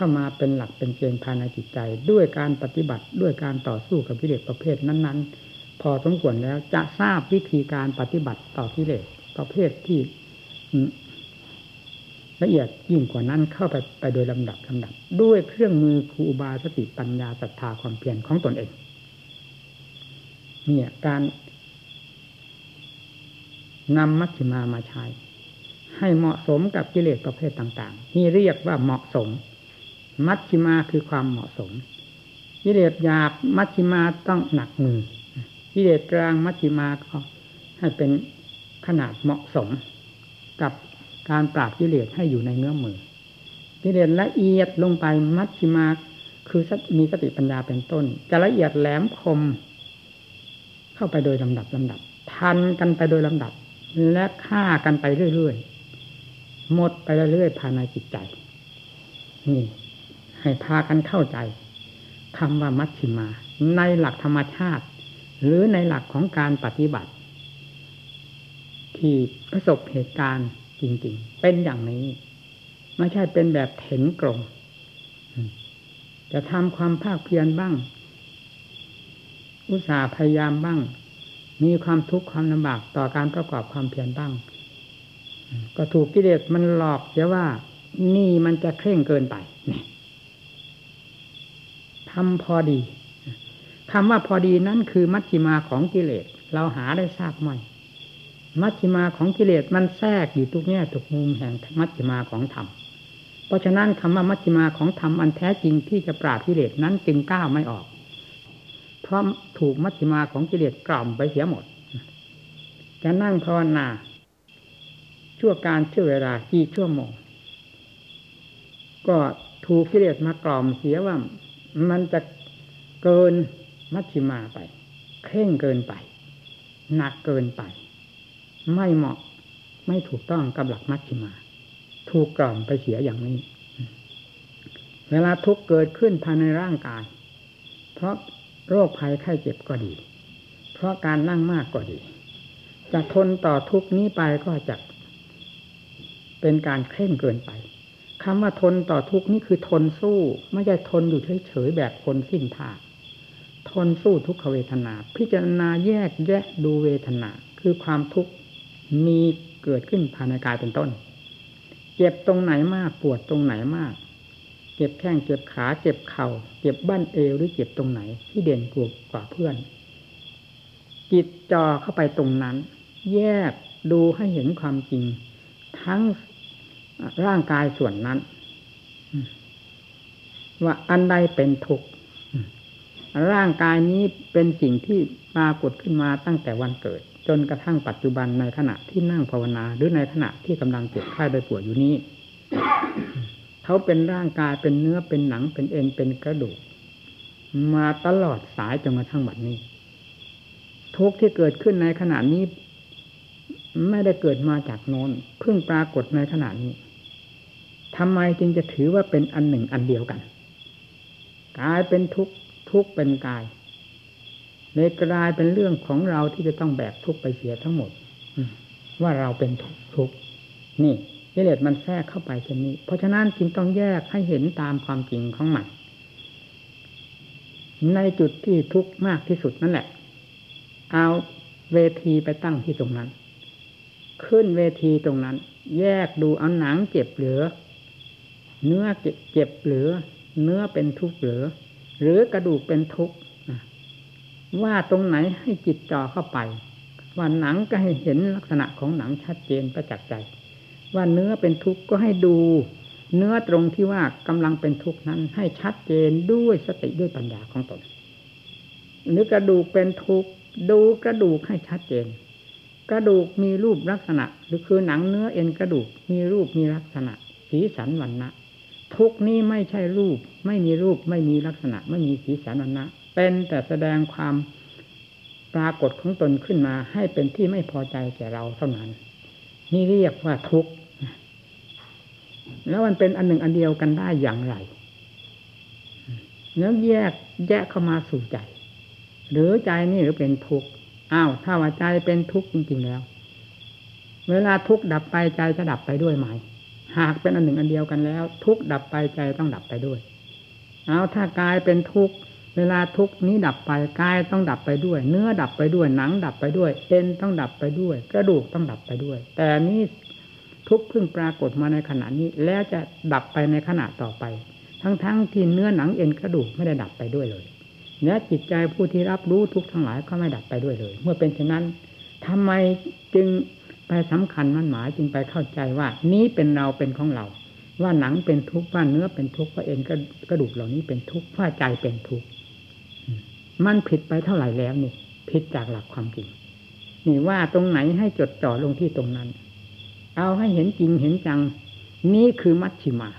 เข้ามาเป็นหลักเป็นเกณฑ์ภายในจิตใจ ด้วยการปฏิบัติด้วยการต่อสู้กับกิเลสประเภทนั้น ๆ พอสมควรแล้วจะทราบวิธีการปฏิบัติต่อกิเลสประเภทที่ละเอียดยิ่งกว่านั้นเข้าไปไปโดยลำดับลำดับ ด้วยเครื่องมือครูบาสติปัญญาศรัทธาความเพียรของตนเอง เนี่ยการนำมัชฌิมามาใช้ ให้เหมาะสมกับกิเลสประเภทต่าง ๆ นี่เรียกว่าเหมาะสม มัชฌิมาคือความเหมาะสมกิเลสหยาบมัชฌิมาต้องหนักมือกิเลสกลางมัชฌิมาก็ให้เป็นขนาดเหมาะสม กับการปราบกิเลสให้อยู่ในเงื้อมือกิเลสละเอียดลงไปมัชฌิมาคือมีสติปัญญาเป็นต้น จะละเอียดแหลมคม เข้าไปโดยลำดับลำดับ ทันกันไปโดยลำดับ และฆ่ากันไปเรื่อยๆหมดไปเรื่อยๆภายในจิตใจนี่ ให้พากันเข้าใจคำว่ามัชชิมา ในหลักธรรมชาติ หรือในหลักของการปฏิบัติ ที่ประสบเหตุการณ์จริง ๆ เป็นอย่างนี้ ไม่ใช่เป็นแบบเห็นกรงจะทำความภาคเพียรบ้าง อุตสาห์พยายามบ้าง มีความทุกข์ความลำบากต่อการประกอบความเพียรบ้าง ก็ถูกกิเลสมันหลอกเสียว่า นี่มันจะเคร่งเกินไปนี่ ทำพอดีคำว่าพอดีนั่นคือมัชฌิมาของกิเลส เราหาได้ทราบไหมมัชฌิมาของกิเลสมันแทรกอยู่ทุกแง่ทุกมุมแห่งมัชฌิมาของธรรมเพราะฉะนั้นคำว่ามัชฌิมาของธรรมอันแท้จริงที่จะปราบกิเลสนั้นจึงก้าวไม่ออก เพราะถูกมัชฌิมาของกิเลสกล่อมไปเสียหมด จะนั่งภาวนาชั่วการชั่วเวลากี่ชั่วโมงก็ถูกกิเลสมากล่อมเสียว่า มันจะเกินมัชฌิมาไปเคร่งเกินไป หนักเกินไป ไม่เหมาะไม่ถูกต้องกับหลักมัชฌิมา ถูกกล่อมไปเสียอย่างนี้ เวลาทุกเกิดขึ้นภายในร่างกาย เพราะโรคภัยไข้เจ็บก็ดี เพราะการนั่งมากก็ดี จะทนต่อทุกนี้ไปก็จะเป็นการเคร่งเกินไป คำว่าทนต่อทุกนี้คือทนสู้ ไม่ใช่ทนอยู่เฉยๆแบบคนสิ้นท่าทนสู้ทุกขเวทนา พิจารณาแยกแยะดูเวทนา คือความทุกข์มีเกิดขึ้นภายในกายเป็นต้น เจ็บตรงไหนมากปวดตรงไหนมาก เจ็บแข้งเจ็บขาเจ็บเข่า เจ็บบั้นเอวหรือเจ็บตรงไหน ที่เด่นกว่ากว่าเพื่อน จิตจ่อเข้าไปตรงนั้น แยกดูให้เห็นความจริง ทั้ง ร่างกายส่วนนั้น ว่าอันใดเป็นทุกข์ร่างกายนี้เป็นสิ่งที่ปรากฏขึ้นมาตั้งแต่วันเกิด จนกระทั่งปัจจุบันในขณะที่นั่งภาวนา หรือในขณะที่กำลังเจ็บไข้ได้ป่วยอยู่นี้เขาเป็นร่างกายเป็นเนื้อเป็นหนังเป็นเอ็นเป็นกระดูก มาตลอดสายจนกระทั่งบัดนี้ ทุกที่เกิดขึ้นในขณะนี้ ไม่ได้เกิดมาจากโน้นเพิ่งปรากฏในขณะนี้ ทำไมจึงจะถือว่าเป็นอันหนึ่งอันเดียวกันกายเป็นทุกข์ทุกข์เป็นกายเลยกลายเป็นเรื่องของเราที่จะต้องแบกทุกข์ไปเสียทั้งหมดว่าเราเป็นทุกข์ทุกข์นี่กิเลสมันแทรกเข้าไปเช่นนี้ เพราะฉะนั้นจึงต้องแยกให้เห็นตามความจริงของมันในจุดที่ทุกข์มากที่สุดนั่นแหละ เอาเวทีไปตั้งที่ตรงนั้น ขึ้นเวทีตรงนั้น แยกดูเอาหนังเจ็บเหลือ เนื้อเจ็บเหลือ เนื้อเป็นทุกข์เหลือ หรือกระดูกเป็นทุกข์ว่าตรงไหนให้จิตจ่อเข้าไป ว่าหนังก็ให้เห็นลักษณะของหนังชัดเจนประจักษ์ใจ ว่าเนื้อเป็นทุกข์ก็ให้ดู เนื้อตรงที่ว่ากำลังเป็นทุกข์นั้นให้ชัดเจนด้วยสติด้วยปัญญาของตนหรือกระดูกเป็นทุกข์ดูกระดูกให้ชัดเจน กระดูกมีรูปลักษณะ หรือคือหนังเนื้อเอ็นกระดูกมีรูปมีลักษณะ สีสันวันนะ ทุกนี้ไม่ใช่รูป ไม่มีรูป ไม่มีลักษณะ ไม่มีสีสันวันนะเป็นแต่แสดงความปรากฏของตนขึ้นมา ให้เป็นที่ไม่พอใจแก่เราเท่านั้น นี่เรียกว่าทุกข์แล้วมันเป็นอันหนึ่งอันเดียวกันได้อย่างไรแล้วแยกแยกเข้ามาสู่ใจ หรือใจนี่หรือเป็นทุกข์อ้าวถ้าว่าใจเป็นทุกข์จริงๆแล้ว เวลาทุกข์ดับไปใจจะดับไปด้วยไหม หากเป็นอันหนึ่งอันเดียวกันแล้ว ทุกดับไปใจต้องดับไปด้วย เอาถ้ากายเป็นทุกเวลาทุกนี้ดับไปกายต้องดับไปด้วย เนื้อดับไปด้วยหนังดับไปด้วย เอ็นต้องดับไปด้วย กระดูกต้องดับไปด้วย แต่นี้ทุกเพิ่งปรากฏมาในขณะนี้ แล้วจะดับไปในขณะต่อไป ทั้งๆทที่เนื้อหนังเอ็นกระดูกไม่ได้ดับไปด้วยเลยเนื้อจิตใจผู้ที่รับรู้ทุกทั้งหลายก็ไม่ดับไปด้วยเลย เมื่อเป็นเช่นนั้นทำไมจึง ไปสำคัญมันหมายจึงไปเข้าใจว่า นี้เป็นเราเป็นของเรา ว่าหนังเป็นทุกข์ว่าเนื้อเป็นทุกข์ว่าเอ็นกระดูกเหล่านี้เป็นทุกข์ว่าใจเป็นทุกข์มันผิดไปเท่าไหร่แล้วนี่ผิดจากหลักความจริงนี่ว่าตรงไหนให้จดจ่อลงที่ตรงนั้น เอาให้เห็นจริงเห็นจัง นี่คือมัชชิมา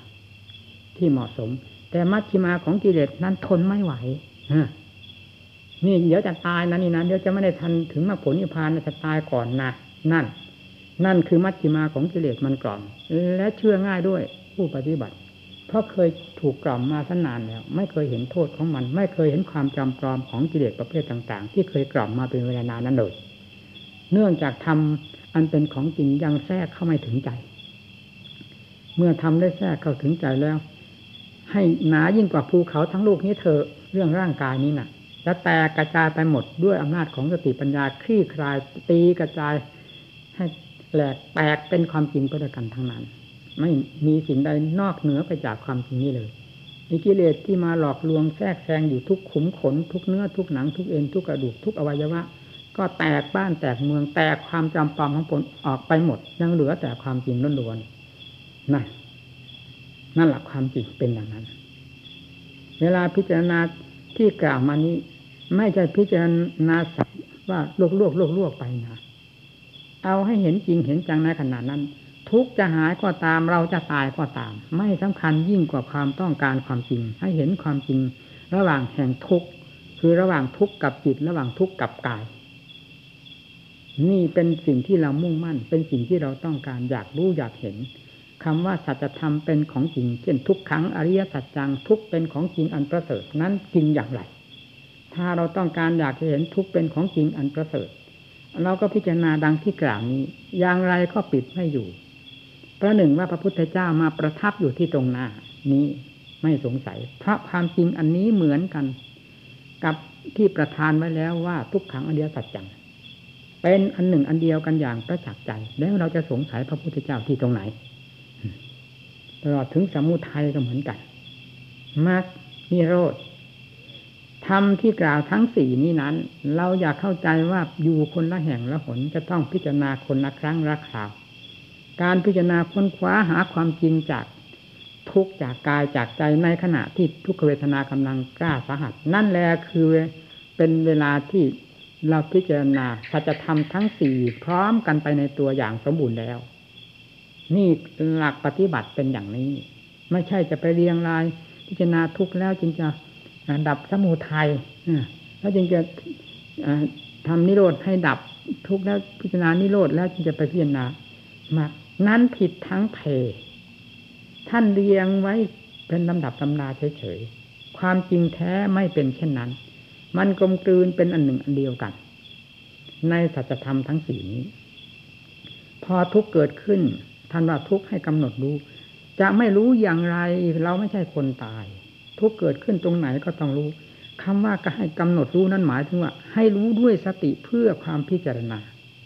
ที่เหมาะสม แต่มัชชิมาของกิเลสนั้นทนไม่ไหวนี่เดี๋ยวจะตายนะนี่นะเดี๋ยวจะไม่ได้ทันถึงมาผลนิพพานจะตายก่อนนะนั่น นั่นคือมัชชิมาของกิเลสมันกล่อม และเชื่อง่ายด้วยผู้ปฏิบัติ เพราะเคยถูกกล่อมมาสนานแล้ว ไม่เคยเห็นโทษของมัน ไม่เคยเห็นความจำปลอมของกิเลสประเภทต่างๆ ที่เคยกล่อมมาเป็นเวลานานนั้นเลย เนื่องจากทำอันเป็นของจริงยังแทรกเข้าไม่ถึงใจ เมื่อทำได้แทรกเข้าถึงใจแล้ว ให้หนายิ่งกว่าภูเขาทั้งลูกนี้เธอเรื่องร่างกายนี้นะ่ะจะแตกกระจายไปหมดด้วยอำนาจของสติปัญญาคลี่คลายตีกระจาย แหลกแตกเป็นความจริงไปด้วยกันทั้งนั้น ไม่มีสิ่งใดนอกเหนือไปจากความจริงนี้เลยมีกิเลสที่มาหลอกลวงแทรกแซงอยู่ทุกขุมขน ทุกเนื้อทุกหนังทุกเอ็นทุกกระดูกทุกอวัยวะ ก็แตกบ้านแตกเมืองแตกความจำปอมของผลออกไปหมด ยังเหลือแต่ความจริงล้วนๆนั่นนั่นหลักความจริงเป็นอย่างนั้น เวลาพิจารณาที่กล่าวมานี้ ไม่ใช่พิจารณาสักว่าลวกลวกลวกลวกไปนะ เอาให้เห็นจริงเห็นจังในขณะนั้น ทุกจะหายก็ตามเราจะตายก็ตาม ไม่สำคัญยิ่งกว่าความต้องการความจริง ให้เห็นความจริง ระหว่างแห่งทุกคือระหว่างทุกข์กับจิตระหว่างทุกข์กับกาย นี่เป็นสิ่งที่เรามุ่งมั่น เป็นสิ่งที่เราต้องการอยากรู้อยากเห็นคำว่าสัจธรรมเป็นของจริง เช่นทุกขังอริยสัจจังทุกเป็นของจริงอันประเสริฐนั้นจริงอย่างไร ถ้าเราต้องการอยากจะเห็นทุกเป็นของจริงอันประเสริฐ เราก็พิจารณาดังที่กล่าวนี้อย่างไรก็ปิดไม่อยู่ประหนึ่งว่าพระพุทธเจ้ามาประทับอยู่ที่ตรงหน้า นี้ไม่สงสัย เพราะความจริงอันนี้เหมือนกัน กับที่ประทานไว้แล้วว่าทุกขังอันเดียวสัจจังเป็นอันหนึ่งอันเดียวกันอย่างประจักษ์ใจ แล้วเราจะสงสัยพระพุทธเจ้าที่ตรงไหนตลอดถึงสมุทัยก็เหมือนกันมรรคนิโรธ รมที่กล่าวทั้งสี่นี้นั้น เราอยากเข้าใจว่าอยู่คนละแห่งละหนจะต้องพิจารณาคนละครั้งละคราว การพิจารณาค้นคว้าหาความจริงจากทุกจากกายจากใจในขณะที่ทุกขเวทนากำลังกล้าสาหัส นั่นแหละคือเป็นเวลาที่เราพิจารณาสัจธรรมทั้งสี่พร้อมกันไปในตัวอย่างสมบูรณ์แล้ว นี่หลักปฏิบัติเป็นอย่างนี้ ไม่ใช่จะไปเรียงราย พิจารณาทุกแล้วจึงจะ ดับสมุทัยแล้วจึงจะทำนิโรธให้ดับทุกแล้วพิจารณานิโรธแล้วจึงจะไปพิจารณามานั้นผิดทั้งเพท่านเรียงไว้เป็นลำดับตำราเฉยๆ ความจริงแท้ไม่เป็นเช่นนั้น มันกลมกลืนเป็นอันหนึ่งอันเดียวกัน ในสัจธรรมทั้งสี่นี้ พอทุกเกิดขึ้นท่านว่าทุกให้กำหนดรู้ จะไม่รู้อย่างไรเราไม่ใช่คนตาย ทุกเกิดขึ้นตรงไหนก็ต้องรู้คำว่าก็ให้กำหนดรู้นั้นหมายถึงว่า ให้รู้ด้วยสติเพื่อความพิจารณา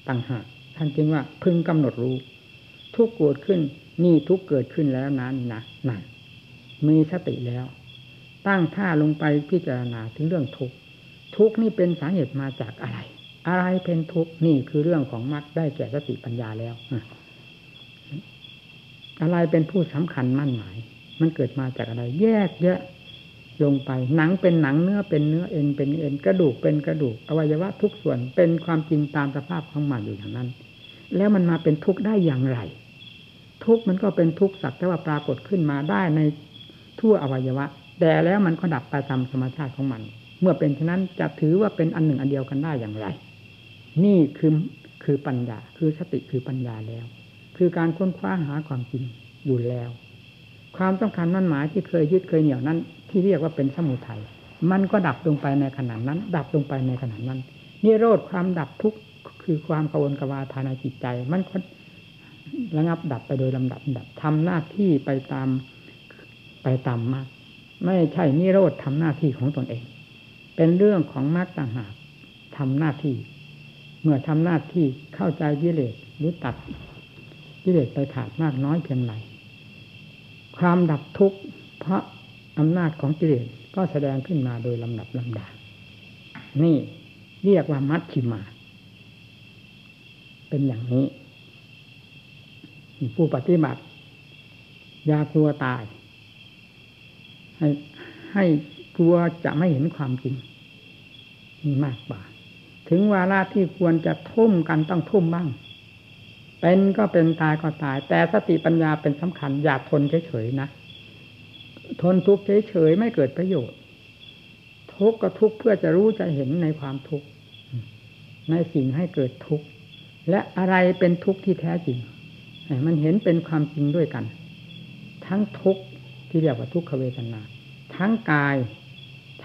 ต่างหากท่านจึงว่าพึงกำหนดรู้ ทุกเกิดขึ้นนี่ทุกเกิดขึ้นแล้วนั้นนะนั่นมีสติแล้ว ตั้งท่าลงไปพิจารณาถึงเรื่องทุกทุกนี่เป็นสาเหตุมาจากอะไร อะไรเป็นทุกนี่คือเรื่องของมรรคได้แก่สติปัญญาแล้วอะไรเป็นผู้สำคัญมั่นหมาย มันเกิดมาจากอะไร แยกแยะ ลงไป หนังเป็นหนังเนื้อเป็นเนื้อเอ็นเป็นเอ็นกระดูกเป็นกระดูกอวัยวะทุกส่วนเป็นความจริงตามสภาพของมันอยู่อย่างนั้น แล้วมันมาเป็นทุกข์ได้อย่างไร ทุกข์มันก็เป็นทุกข์สักแต่ว่าปรากฏขึ้นมาได้ในทั่วอวัยวะ แต่แล้วมันก็ดับไปตามธรรมชาติของมัน เมื่อเป็นฉะนั้นจะถือว่าเป็นอันหนึ่งอันเดียวกันได้อย่างไร นี่คือคือปัญญา คือสติคือปัญญาแล้ว คือการค้นคว้าหาความจริงอยู่แล้ว ความต้องการมั่นหมายที่เคยยึดเคยเหนี่ยวนั้น ที่เรียกว่าเป็นสมุทัยมันก็ดับลงไปในขณะนั้น ดับลงไปในขณะนั้นนี่โรดความดับทุกข์คือความกวนกวาภายในจิตใจ มันระงับดับไปโดยลำดับดับทำหน้าที่ไปตามไปตามมรรคไม่ใช่นิโรธทำหน้าที่ของตนเอง เป็นเรื่องของมรรคต่างหากทำหน้าที่ เมื่อทำหน้าที่เข้าใจกิเลสหรือตัดกิเลสไปขาดมากน้อยเพียงไรความดับทุกข์เพราะ อำนาจของกิเลสก็แสดงขึ้นมาโดยลำดับลำดา นี่เรียกว่ามัชชิมา เป็นอย่างนี้ ผู้ปฏิบัติยากลัวตาย ให้ให้กลัวจะไม่เห็นความจริงมีมากกว่า ถึงวาระที่ควรจะทุ่มกันต้องทุ่มบ้าง เป็นก็เป็นตายก็ตาย แต่สติปัญญาเป็นสำคัญอย่าทนเฉยๆนะ ทนทุกข์เฉยๆไม่เกิดประโยชน์ ทุกข์ก็ทุกข์เพื่อจะรู้จะเห็นในความทุกข์ในสิ่งให้เกิดทุกข์และอะไรเป็นทุกข์ที่แท้จริงมันเห็นเป็นความจริงด้วยกัน ทั้งทุกข์ที่เรียกว่าทุกขเวทนา ทั้งกาย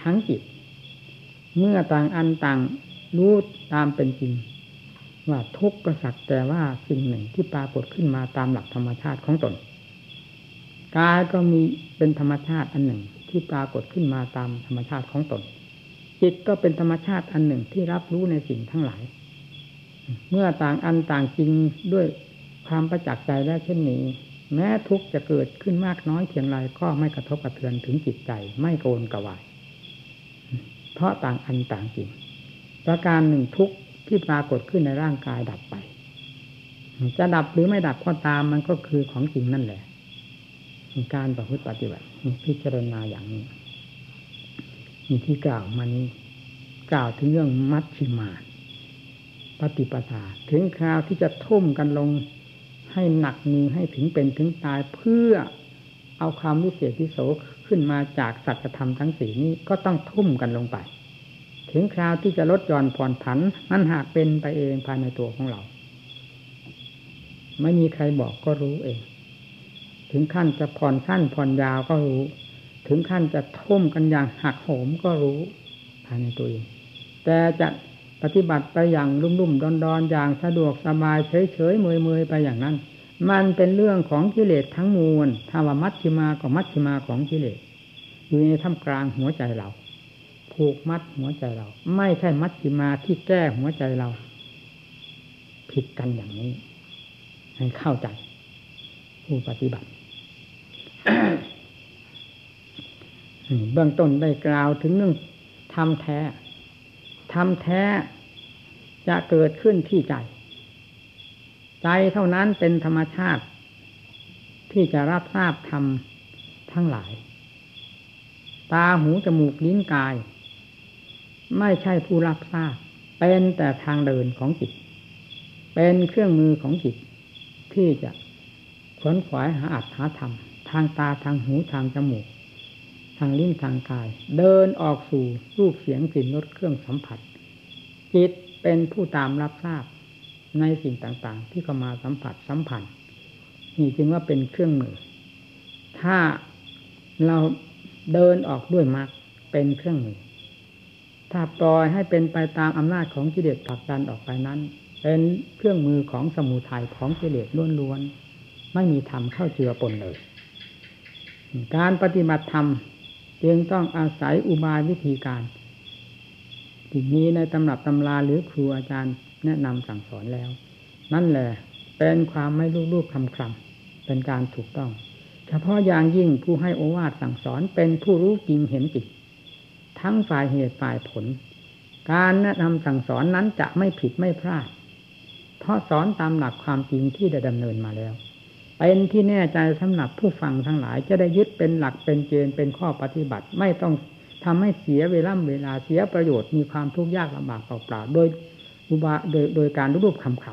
ทั้งจิต เมื่อต่างอันต่างรู้ตามเป็นจริง ว่าทุกข์ก็สักแต่ว่าสิ่งหนึ่งที่ปรากฏขึ้นมาตามหลักธรรมชาติของตน กายก็มีเป็นธรรมชาติอันหนึ่งที่ปรากฏขึ้นมาตามธรรมชาติของตน จิตก็เป็นธรรมชาติอันหนึ่งที่รับรู้ในสิ่งทั้งหลาย เมื่อต่างอันต่างจริงด้วยความประจักษ์ใจแล้วเช่นนี้ แม้ทุกจะเกิดขึ้นมากน้อยเพียงไรก็ไม่กระทบกระเทือนถึงจิตใจไม่โกนกระวาย เพราะต่างอันต่างจริง ประการหนึ่งทุกที่ปรากฏขึ้นในร่างกายดับไป จะดับหรือไม่ดับก็ตามมันก็คือของจริงนั่นแหละ การประพฤติปฏิบัติพิจารณาอย่างนี้มีที่กล่าวมานี้กล่าวถึงเรื่องมัชชิมาปฏิปทา ถึงคราวที่จะทุ่มกันลงให้หนักมือให้ถึงเป็นถึงตายเพื่อเอาความวิเศษวิโสขึ้นมาจากสัจธรรมทั้งสี่นี้ก็ต้องทุ่มกันลงไป ถึงคราวที่จะลดหย่อนผ่อนผันมันหากเป็นไปเองภายในตัวของเรา ไม่มีใครบอกก็รู้เอง ถึงขั้นจะผ่อนสั้นผ่อนยาวก็รู้ ถึงขั้นจะทุ่มกันอย่างหักโหมก็รู้ภายในตัวเองแต่จะปฏิบัติไปอย่างรุ่มๆดอนๆอย่างสะดวกสบายเฉยๆเมยๆไปอย่างนั้น มันเป็นเรื่องของกิเลสทั้งมวลถ้าว่ามัชชิมาก็มัชชิมาของกิเลสอยู่ในท่ามกลางหัวใจเราผูกมัดหัวใจเรา ไม่ใช่มัชชิมาที่แก้หัวใจเรา ผิดกันอย่างนี้ ให้เข้าใจผู้ปฏิบัติ เบื้องต้นได้กล่าวถึงเรื่องทำแท้ทำแท้จะเกิดขึ้นที่ใจ ใจเท่านั้นเป็นธรรมชาติ ที่จะรับทราบธรรมทั้งหลาย ตาหูจมูกลิ้นกาย ไม่ใช่ผู้รับทราบ เป็นแต่ทางเดินของจิต เป็นเครื่องมือของจิต ที่จะขวนขวายหาอัตหาธรรม ทางตาทางหูทางจมูก ทางลิ้นทางกาย เดินออกสู่รูปเสียงกลิ่นรสเครื่องสัมผัส จิตเป็นผู้ตามรับทราบในสิ่งต่างๆ ที่เข้ามาสัมผัสสัมพันธ์นี่จึงว่าเป็นเครื่องมือ ถ้าเราเดินออกด้วยมรรคเป็นเครื่องมือ ถ้าปล่อยให้เป็นไปตามอำนาจของกิเลสผลักดันออกไปนั้น เป็นเครื่องมือของสมุทัยของกิเลสล้วนๆไม่มีธรรมเข้าเจือปนเลย การปฏิบัติธรรมจึงต้องอาศัยอุบายวิธีการที่มีในตำรับตำราหรือครูอาจารย์แนะนำสั่งสอนแล้ว นั่นแหละเป็นความไม่ลูกลูกคำคำเป็นการถูกต้อง เฉพาะอย่างยิ่งผู้ให้โอวาทสั่งสอนเป็นผู้รู้จริงเห็นจริงทั้งฝ่ายเหตุฝ่ายผล การแนะนำสั่งสอนนั้นจะไม่ผิดไม่พลาด เพราะสอนตามหลักความจริงที่ได้ดำเนินมาแล้ว เป็นที่แน่ใจสำหรับผู้ฟังทั้งหลาย จะได้ยึดเป็นหลักเป็นเกณฑ์เป็นข้อปฏิบัติ ไม่ต้องทำให้เสียเวลาเวลาเสียประโยชน์มีความทุกข์ยากลำบากเปล่าๆโดยอุบาโดยโดยการรูปคำค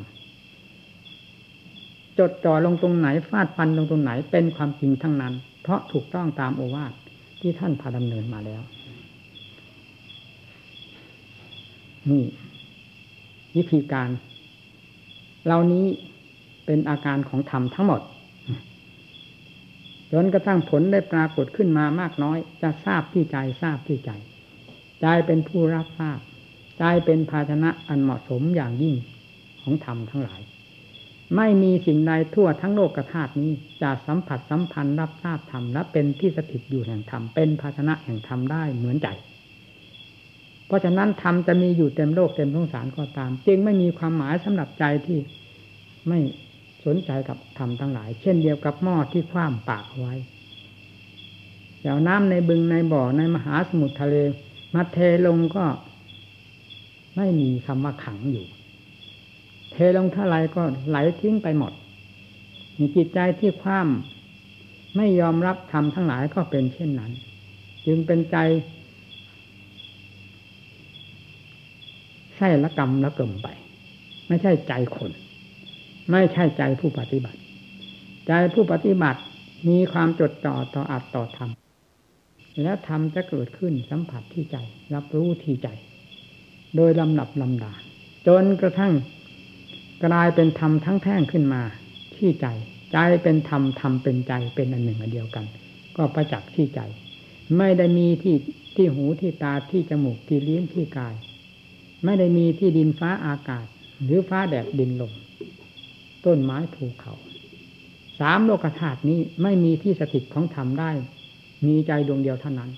ำจดจ่อลงตรงไหนฟาดฟันลงตรงไหนเป็นความจริงทั้งนั้น เพราะถูกต้องตามโอวาทที่ท่านพาดำเนินมาแล้วนี่วิธีการ เหล่านี้เป็นอาการของธรรมทั้งหมด จนกระทั่งผลได้ปรากฏขึ้นมามากน้อย จะทราบที่ใจทราบที่ใจใจเป็นผู้รับทราบใจเป็นภาชนะอันเหมาะสมอย่างยิ่งของธรรมทั้งหลาย ไม่มีสิ่งใดทั่วทั้งโลกธาตุนี้จะสัมผัสสัมพันธ์รับทราบธรรมและเป็นที่สถิตอยู่แห่งธรรมเป็นภาชนะแห่งธรรมได้เหมือนใจเพราะฉะนั้นธรรมจะมีอยู่เต็มโลกเต็มสงสารก็ตาม จึงไม่มีความหมายสำหรับใจที่ไม่ สนใจกับธรรมทั้งหลาย เช่นเดียวกับหม้อที่คว่ำปากไว้เดี๋ยวน้ำในบึงในบ่อในมหาสมุทรทะเลมาเทลงก็ไม่มีคำว่าขังอยู่ เทลงเท่าไรก็ไหลทิ้งไปหมด มีจิตใจที่คว่ำไม่ยอมรับธรรมทั้งหลายก็เป็นเช่นนั้น จึงเป็นใจใช่ละกรรมละเกิมไป ไม่ใช่ใจคน ไม่ใช่ใจผู้ปฏิบัติ ใจผู้ปฏิบัติมีความจดจ่อต่ออัดต่อธรรมแล้วธรรมจะเกิดขึ้นสัมผัสที่ใจ รับรู้ที่ใจ โดยลำดับลำดา จนกระทั่งกลายเป็นธรรมทั้งแท่งขึ้นมาที่ใจ ใจเป็นธรรมธรรมเป็นใจเป็นอันหนึ่งอันเดียวกัน ก็ประจักษ์ที่ใจ ไม่ได้มีที่ที่หูที่ตาที่จมูกที่ลิ้นที่กาย ไม่ได้มีที่ดินฟ้าอากาศ หรือฟ้าแดดดินลม ต้นไม้ภูเขา สามโลกธาตุนี้ไม่มีที่สถิตของธรรมได้ มีใจดวงเดียวเท่านั้น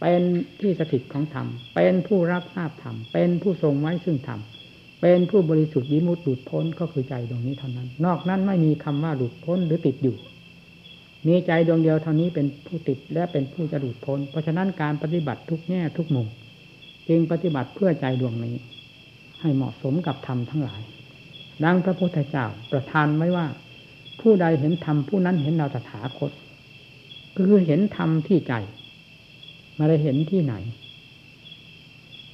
เป็นที่สถิตของธรรม เป็นผู้รับทราบธรรม เป็นผู้ทรงไว้ซึ่งธรรม เป็นผู้บริสุทธิ์วิมุตติหลุดพ้นก็คือใจดวงนี้เท่านั้น นอกนั้นไม่มีคำว่าหลุดพ้นหรือติดอยู่ มีใจดวงเดียวเท่านี้เป็นผู้ติดและเป็นผู้จะหลุดพ้น เพราะฉะนั้นการปฏิบัติทุกแง่ทุกมุมจึงปฏิบัติเพื่อใจดวงนี้ ให้เหมาะสมกับธรรมทั้งหลาย ดังพระพุทธเจ้าประทานไว้ว่า ผู้ใดเห็นธรรมผู้นั้นเห็นเราตถาคตคือเห็นธรรมที่ใจมาได้เห็นที่ไหน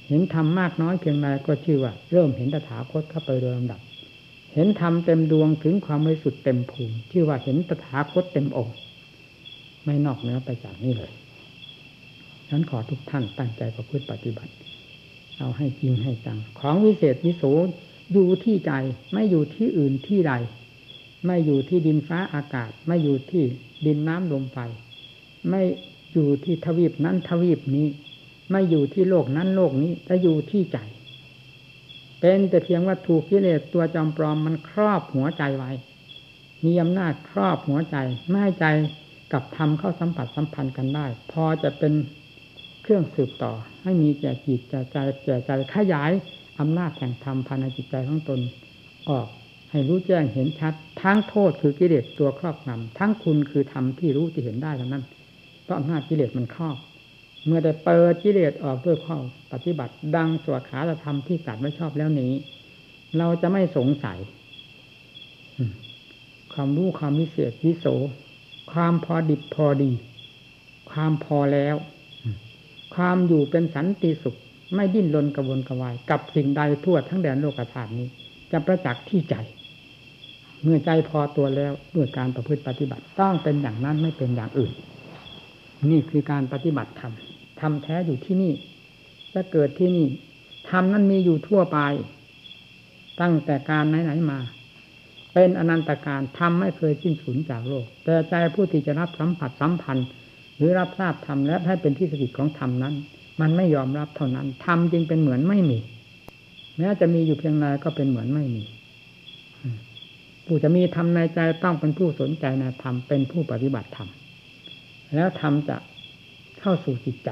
เห็นธรรมมากน้อยเพียงไรก็ชื่อว่า เริ่มเห็นตถาคตเข้าไปโดยลำดับ เห็นธรรมเต็มดวงถึงความบริสุทธิ์เต็มภูมิชื่อว่าเห็นตถาคตเต็มองค์ ไม่นอกเหนือไปจากนี้เลยฉนั้นขอทุกท่านตั้งใจประพฤติปฏิบัติ เอาให้จริงให้จัง ของวิเศษวิโส อยู่ที่ใจไม่อยู่ที่อื่นที่ใด ไม่อยู่ที่ดินฟ้าอากาศ ไม่อยู่ที่ดินน้ำลมไฟไม่อยู่ที่ทวีปนั้นทวีปนี้ ไม่อยู่ที่โลกนั้นโลกนี้แต่อยู่ที่ใจ เป็นแต่เพียงว่าถูกกิเลสตัวจอมปลอมมันครอบหัวใจไว้ มีอำนาจครอบหัวใจไม่ให้ใจกับธรรมเข้าสัมผัสสัมพันธ์กันได้ พอจะเป็นเครื่องสืบต่อ ให้มีแก่จิตแก่ใจแก่ใจขยาย อำนาจแห่งธรรมภายในจิตใจของตนออก ให้รู้แจ้งเห็นชัด ทั้งโทษคือกิเลสตัวครอบงำทั้งคุณคือธรรมที่รู้ที่เห็นได้ทั้งนั้นเพราะอำนาจกิเลสมันครอบ เมื่อได้เปิดกิเลสออกด้วยข้อปฏิบัติ ดังสวดขาธรรมที่ตัดไม่ชอบแล้วนี้ เราจะไม่สงสัยความรู้ความวิเศษวิโส ความพอดิบพอดี ความพอแล้ว ความอยู่เป็นสันติสุข ไม่ดิ้นรนกระวนกระวาย กับสิ่งใดทั่วทั้งแดนโลกธาตุนี้ จะประจักษ์ที่ใจ เมื่อใจพอตัวแล้วด้วยการประพฤติปฏิบัติต้องเป็นอย่างนั้นไม่เป็นอย่างอื่น นี่คือการปฏิบัติธรรมธรรมแท้อยู่ที่นี่ จะเกิดที่นี่ธรรมนั้นมีอยู่ทั่วไป ตั้งแต่การไหนๆมา เป็นอนันตการทำไม่เคยสิ้นสุดจากโลก แต่ใจผู้ที่จะรับสัมผัสสัมพันธ์ หรือรับทราบธรรมและให้เป็นที่สถิตของธรรมนั้น มันไม่ยอมรับเท่านั้นธรรมจึงเป็นเหมือนไม่มีแม้จะมีอยู่เพียงไรก็เป็นเหมือนไม่มีผู้จะมีธรรมในใจต้องเป็นผู้สนใจในธรรมเป็นผู้ปฏิบัติธรรมแล้วธรรมจะเข้าสู่จิตใจ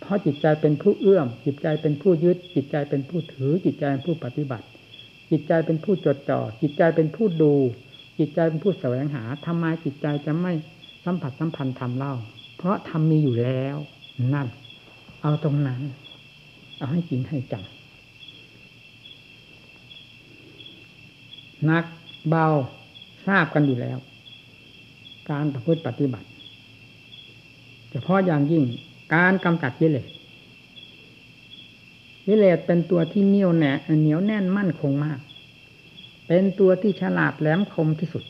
เพราะจิตใจเป็นผู้เอื้อม จิตใจเป็นผู้ยึด จิตใจเป็นผู้ถือ จิตใจเป็นผู้ปฏิบัติ จิตใจเป็นผู้จดจ่อ จิตใจเป็นผู้ดู จิตใจเป็นผู้แสวงหาทำไมจิตใจจะไม่สัมผัสสัมพันธ์ทำเล่า เพราะทำมีอยู่แล้วนั่น เอาตรงนั้น เอาให้จริงให้จังนักเบาทราบกันอยู่แล้ว การประพฤติปฏิบัติเฉพาะอย่างยิ่งการกำจัดกิเลสกิเลสเป็นตัวที่เหนียวแน่เหนียวแน่นมั่นคงมาก เป็นตัวที่ฉลาดแหลมคมที่สุด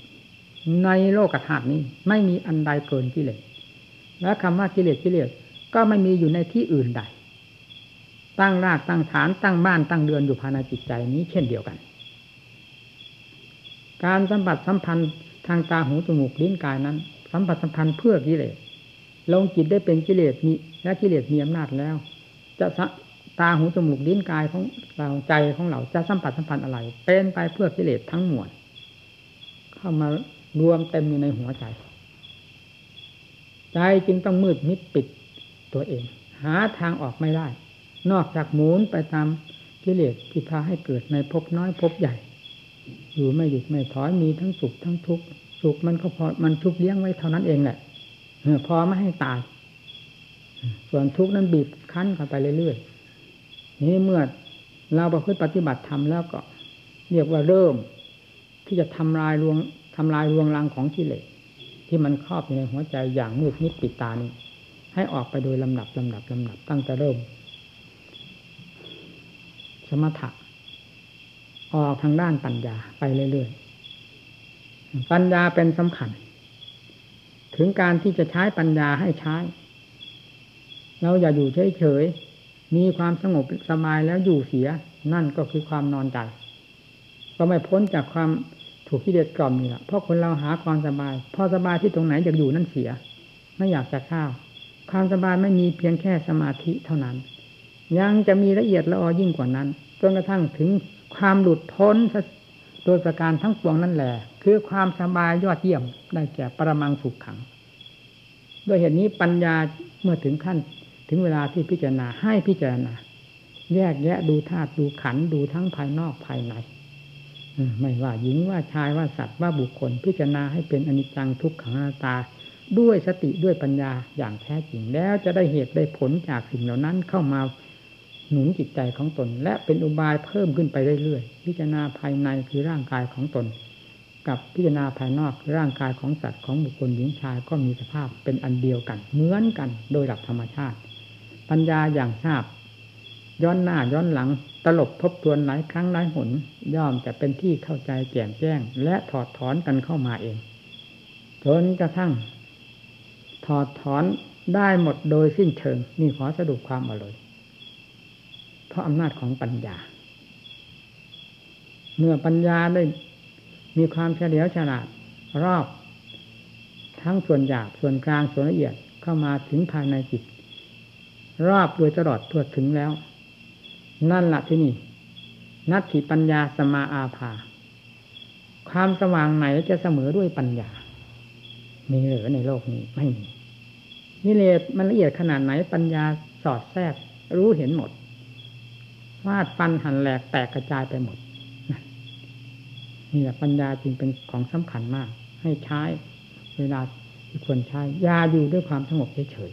ในโลกธาตุนี้ไม่มีอันใดเกินกิเลสและคำว่ากิเลสกิเลส ก็ไม่มีอยู่ในที่อื่นใด ตั้งรากตั้งฐานตั้งบ้านตั้งเดือนอยู่ภายในจิตใจนี้เช่นเดียวกัน การสัมผัสสัมพันธ์ทางตาหูจมูกลิ้นกายนั้น สัมผัสสัมพันธ์เพื่อกิเลสลงจิตได้เป็นกิเลสมีและกิเลสมีอำนาจแล้ว จะตาหูจมูกลิ้นกายของเราใจของเราจะสัมผัสสัมพันธ์อะไร เป็นไปเพื่อกิเลสทั้งมวลเข้ามารวมเต็มอยู่ในหัวใจ ใจจึงต้องมืดมิดปิด ตัวเอง หาทางออกไม่ได้ นอกจากหมุนไปตามกิเลสที่พาให้เกิดในภพน้อยภพใหญ่ อยู่ไม่หยุดไม่ถอยมีทั้งสุขทั้งทุกข์สุขมันก็พอมันทุกเลี้ยงไว้เท่านั้นเองแหละพอไม่ให้ตาย ส่วนทุกข์นั้นบีบคั้นเข้าไปเรื่อยๆนี่เมื่อเราประพฤติปฏิบัติธรรมแล้วก็ เรียกว่าเริ่ม ที่จะทำลายรวงทำลายรวงรังของกิเลสที่มันครอบอยู่ในหัวใจอย่างมืดมิดปิดตานี้ ให้ออกไปโดยลำดับลำดับลำดับตั้งแต่เริ่ม สมถะออกทางด้านปัญญาไปเรื่อยๆ ปัญญาเป็นสำคัญ ถึงการที่จะใช้ปัญญาให้ใช้ เราอย่าอยู่เฉยๆ มีความสงบสบายแล้วอยู่เสีย นั่นก็คือความนอนใจ ก็ไม่พ้นจากความถูกที่เด็ดกล่อมนี่แหละเพราะคนเราหาความสบาย พอสบายที่ตรงไหนอยากอยู่นั่นเสีย ไม่อยากจะข้าว ความสบายไม่มีเพียงแค่สมาธิเท่านั้น ยังจะมีละเอียดละออยิ่งกว่านั้นจนกระทั่งถึงความหลุดพ้นโดยประการทั้งปวงนั่นแหละคือความสบายยอดเยี่ยมได้แก่ปรมังสุขขังด้วยเหตุนี้ปัญญาเมื่อถึงขั้นถึงเวลาที่พิจารณาให้พิจารณา แยกแยะดูธาตุดูขันดูทั้งภายนอกภายในไม่ว่าหญิงว่าชายว่าสัตว์ว่าบุคคล พิจารณาให้เป็นอนิจจังทุกขังนาตา ด้วยสติด้วยปัญญาอย่างแท้จริงแล้วจะได้เหตุได้ผลจากสิ่งเหล่านั้นเข้ามาหนุนจิตใจของตน และเป็นอุบายเพิ่มขึ้นไปเรื่อยๆพิจารณาภายในคือร่างกายของตน กับพิจารณาภายนอกร่างกายของสัตว์ของบุคคลหญิงชายก็มีสภาพเป็นอันเดียวกัน เหมือนกันโดยหลักธรรมชาติ ปัญญาอย่างทราบ ย้อนหน้าย้อนหลัง ตลบทบทวนหลายครั้งหลายหน ย่อมจะเป็นที่เข้าใจแจ่มแจ้ง และถอดถอนกันเข้ามาเองจนกระทั่ง ถอดถอนได้หมดโดยสิ้นเชิง นี่ขอสรุปความเอาเลย เพราะอำนาจของปัญญา เมื่อปัญญาได้มีความเฉลียวฉลาดรอบ ทั้งส่วนหยาบส่วนกลางส่วนละเอียดเข้ามาถึงภายในจิต รอบโดยตลอดทั่วถึงแล้ว นั่นแหละที่นี่นัตถิปัญญาสมาอาภา ความสว่างไหนจะเสมอด้วยปัญญา มีหรือในโลกนี้ไม่มีนิเลศมันละเอียดขนาดไหนปัญญาสอดแทรกรู้เห็นหมดฟาดฟันหันแหลกแตกกระจายไปหมดนี่แหละปัญญาจึงเป็นของสำคัญมาก ให้ใช้เวลาที่ควรใช้ยาอยู่ด้วยความสงบเฉย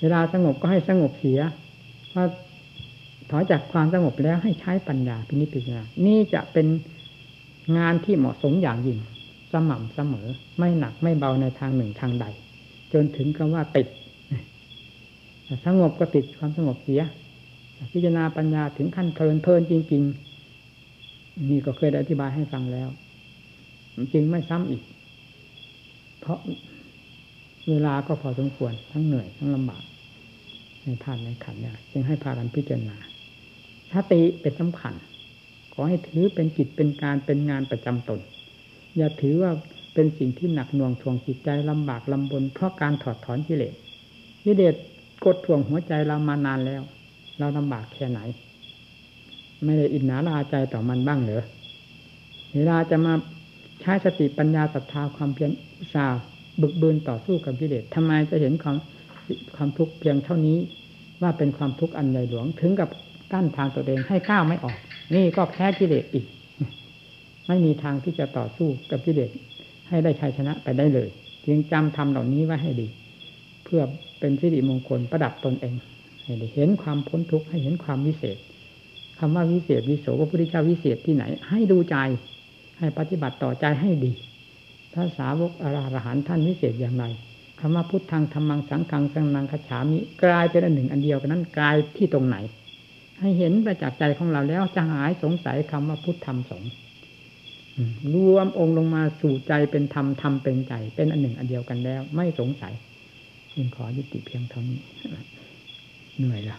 เวลาสงบก็ให้สงบเสียพอถอยจากความสงบแล้วให้ใช้ปัญญาพินิจพิจารณานี่จะเป็นงานที่เหมาะสมอย่างยิ่ง สม่ำเสมอ ไม่หนักไม่เบาในทางหนึ่งทางใด จนถึงกับว่าติดสงบก็ติดความสงบเสีย พิจารณาปัญญาถึงขั้นเพลินเพลินจริง ๆ นี่ก็เคยได้อธิบายให้ฟังแล้วจริงไม่ซ้ำอีก เพราะเวลาก็พอสมควรทั้งเหนื่อยทั้งลำบากในธาตุในขันธ์เนี่ยจึงให้พากันพิจารณาสติเป็นสำคัญ ขอให้ถือเป็นกิจเป็นการเป็นงานประจำตน อย่าถือว่าเป็นสิ่งที่หนักหน่วงทวงจิตใจลำบากลำบน เพราะการถอดถอนกิเลสกิเลสกดทวงหัวใจเรามานานแล้ว เราลำบากแค่ไหน ไม่ได้อินหนาลาใจต่อมันบ้างเหรอเวลาจะมาใช้สติปัญญาศรัทธาความเพียรอุตสาห์บึกบืนต่อสู้กับกิเลสทำไมจะเห็นความความทุกข์เพียงเท่านี้ ว่าเป็นความทุกข์อันใหญ่หลวงถึงกับกั้นทางตัวเองให้ก้าวไม่ออก นี่ก็แพ้กิเลสอีก ไม่มีทางที่จะต่อสู้กับกิเลสให้ได้ชัยชนะไปได้เลยจึงจำทำเหล่านี้ไว้ให้ดี เพื่อเป็นสิริมงคลประดับตนเองให้ได้เห็นความพ้นทุกข์ให้เห็นความวิเศษคำว่าวิเศษวิโสพระพุทธเจ้าวิเศษที่ไหน ให้ดูใจให้ปฏิบัติต่อใจให้ดีพระสาวกอรหันท่านวิเศษอย่างไรคำว่าพุทธังธรรมังสังฆังสังนังคฉามิกลายเป็นอันหนึ่งอันเดียวกันนั้นกลายที่ตรงไหน ให้เห็นไปจากใจของเราแล้วจะหายสงสัยคำว่าพุทธธรรมสงฆ์ รวมองค์ลงมาสู่ใจเป็นธรรมธรรมเป็นใจ เป็นอันหนึ่งอันเดียวกันแล้ว ไม่สงสัยจึงขอยุติเพียงเท่านี้เหนื่อยละ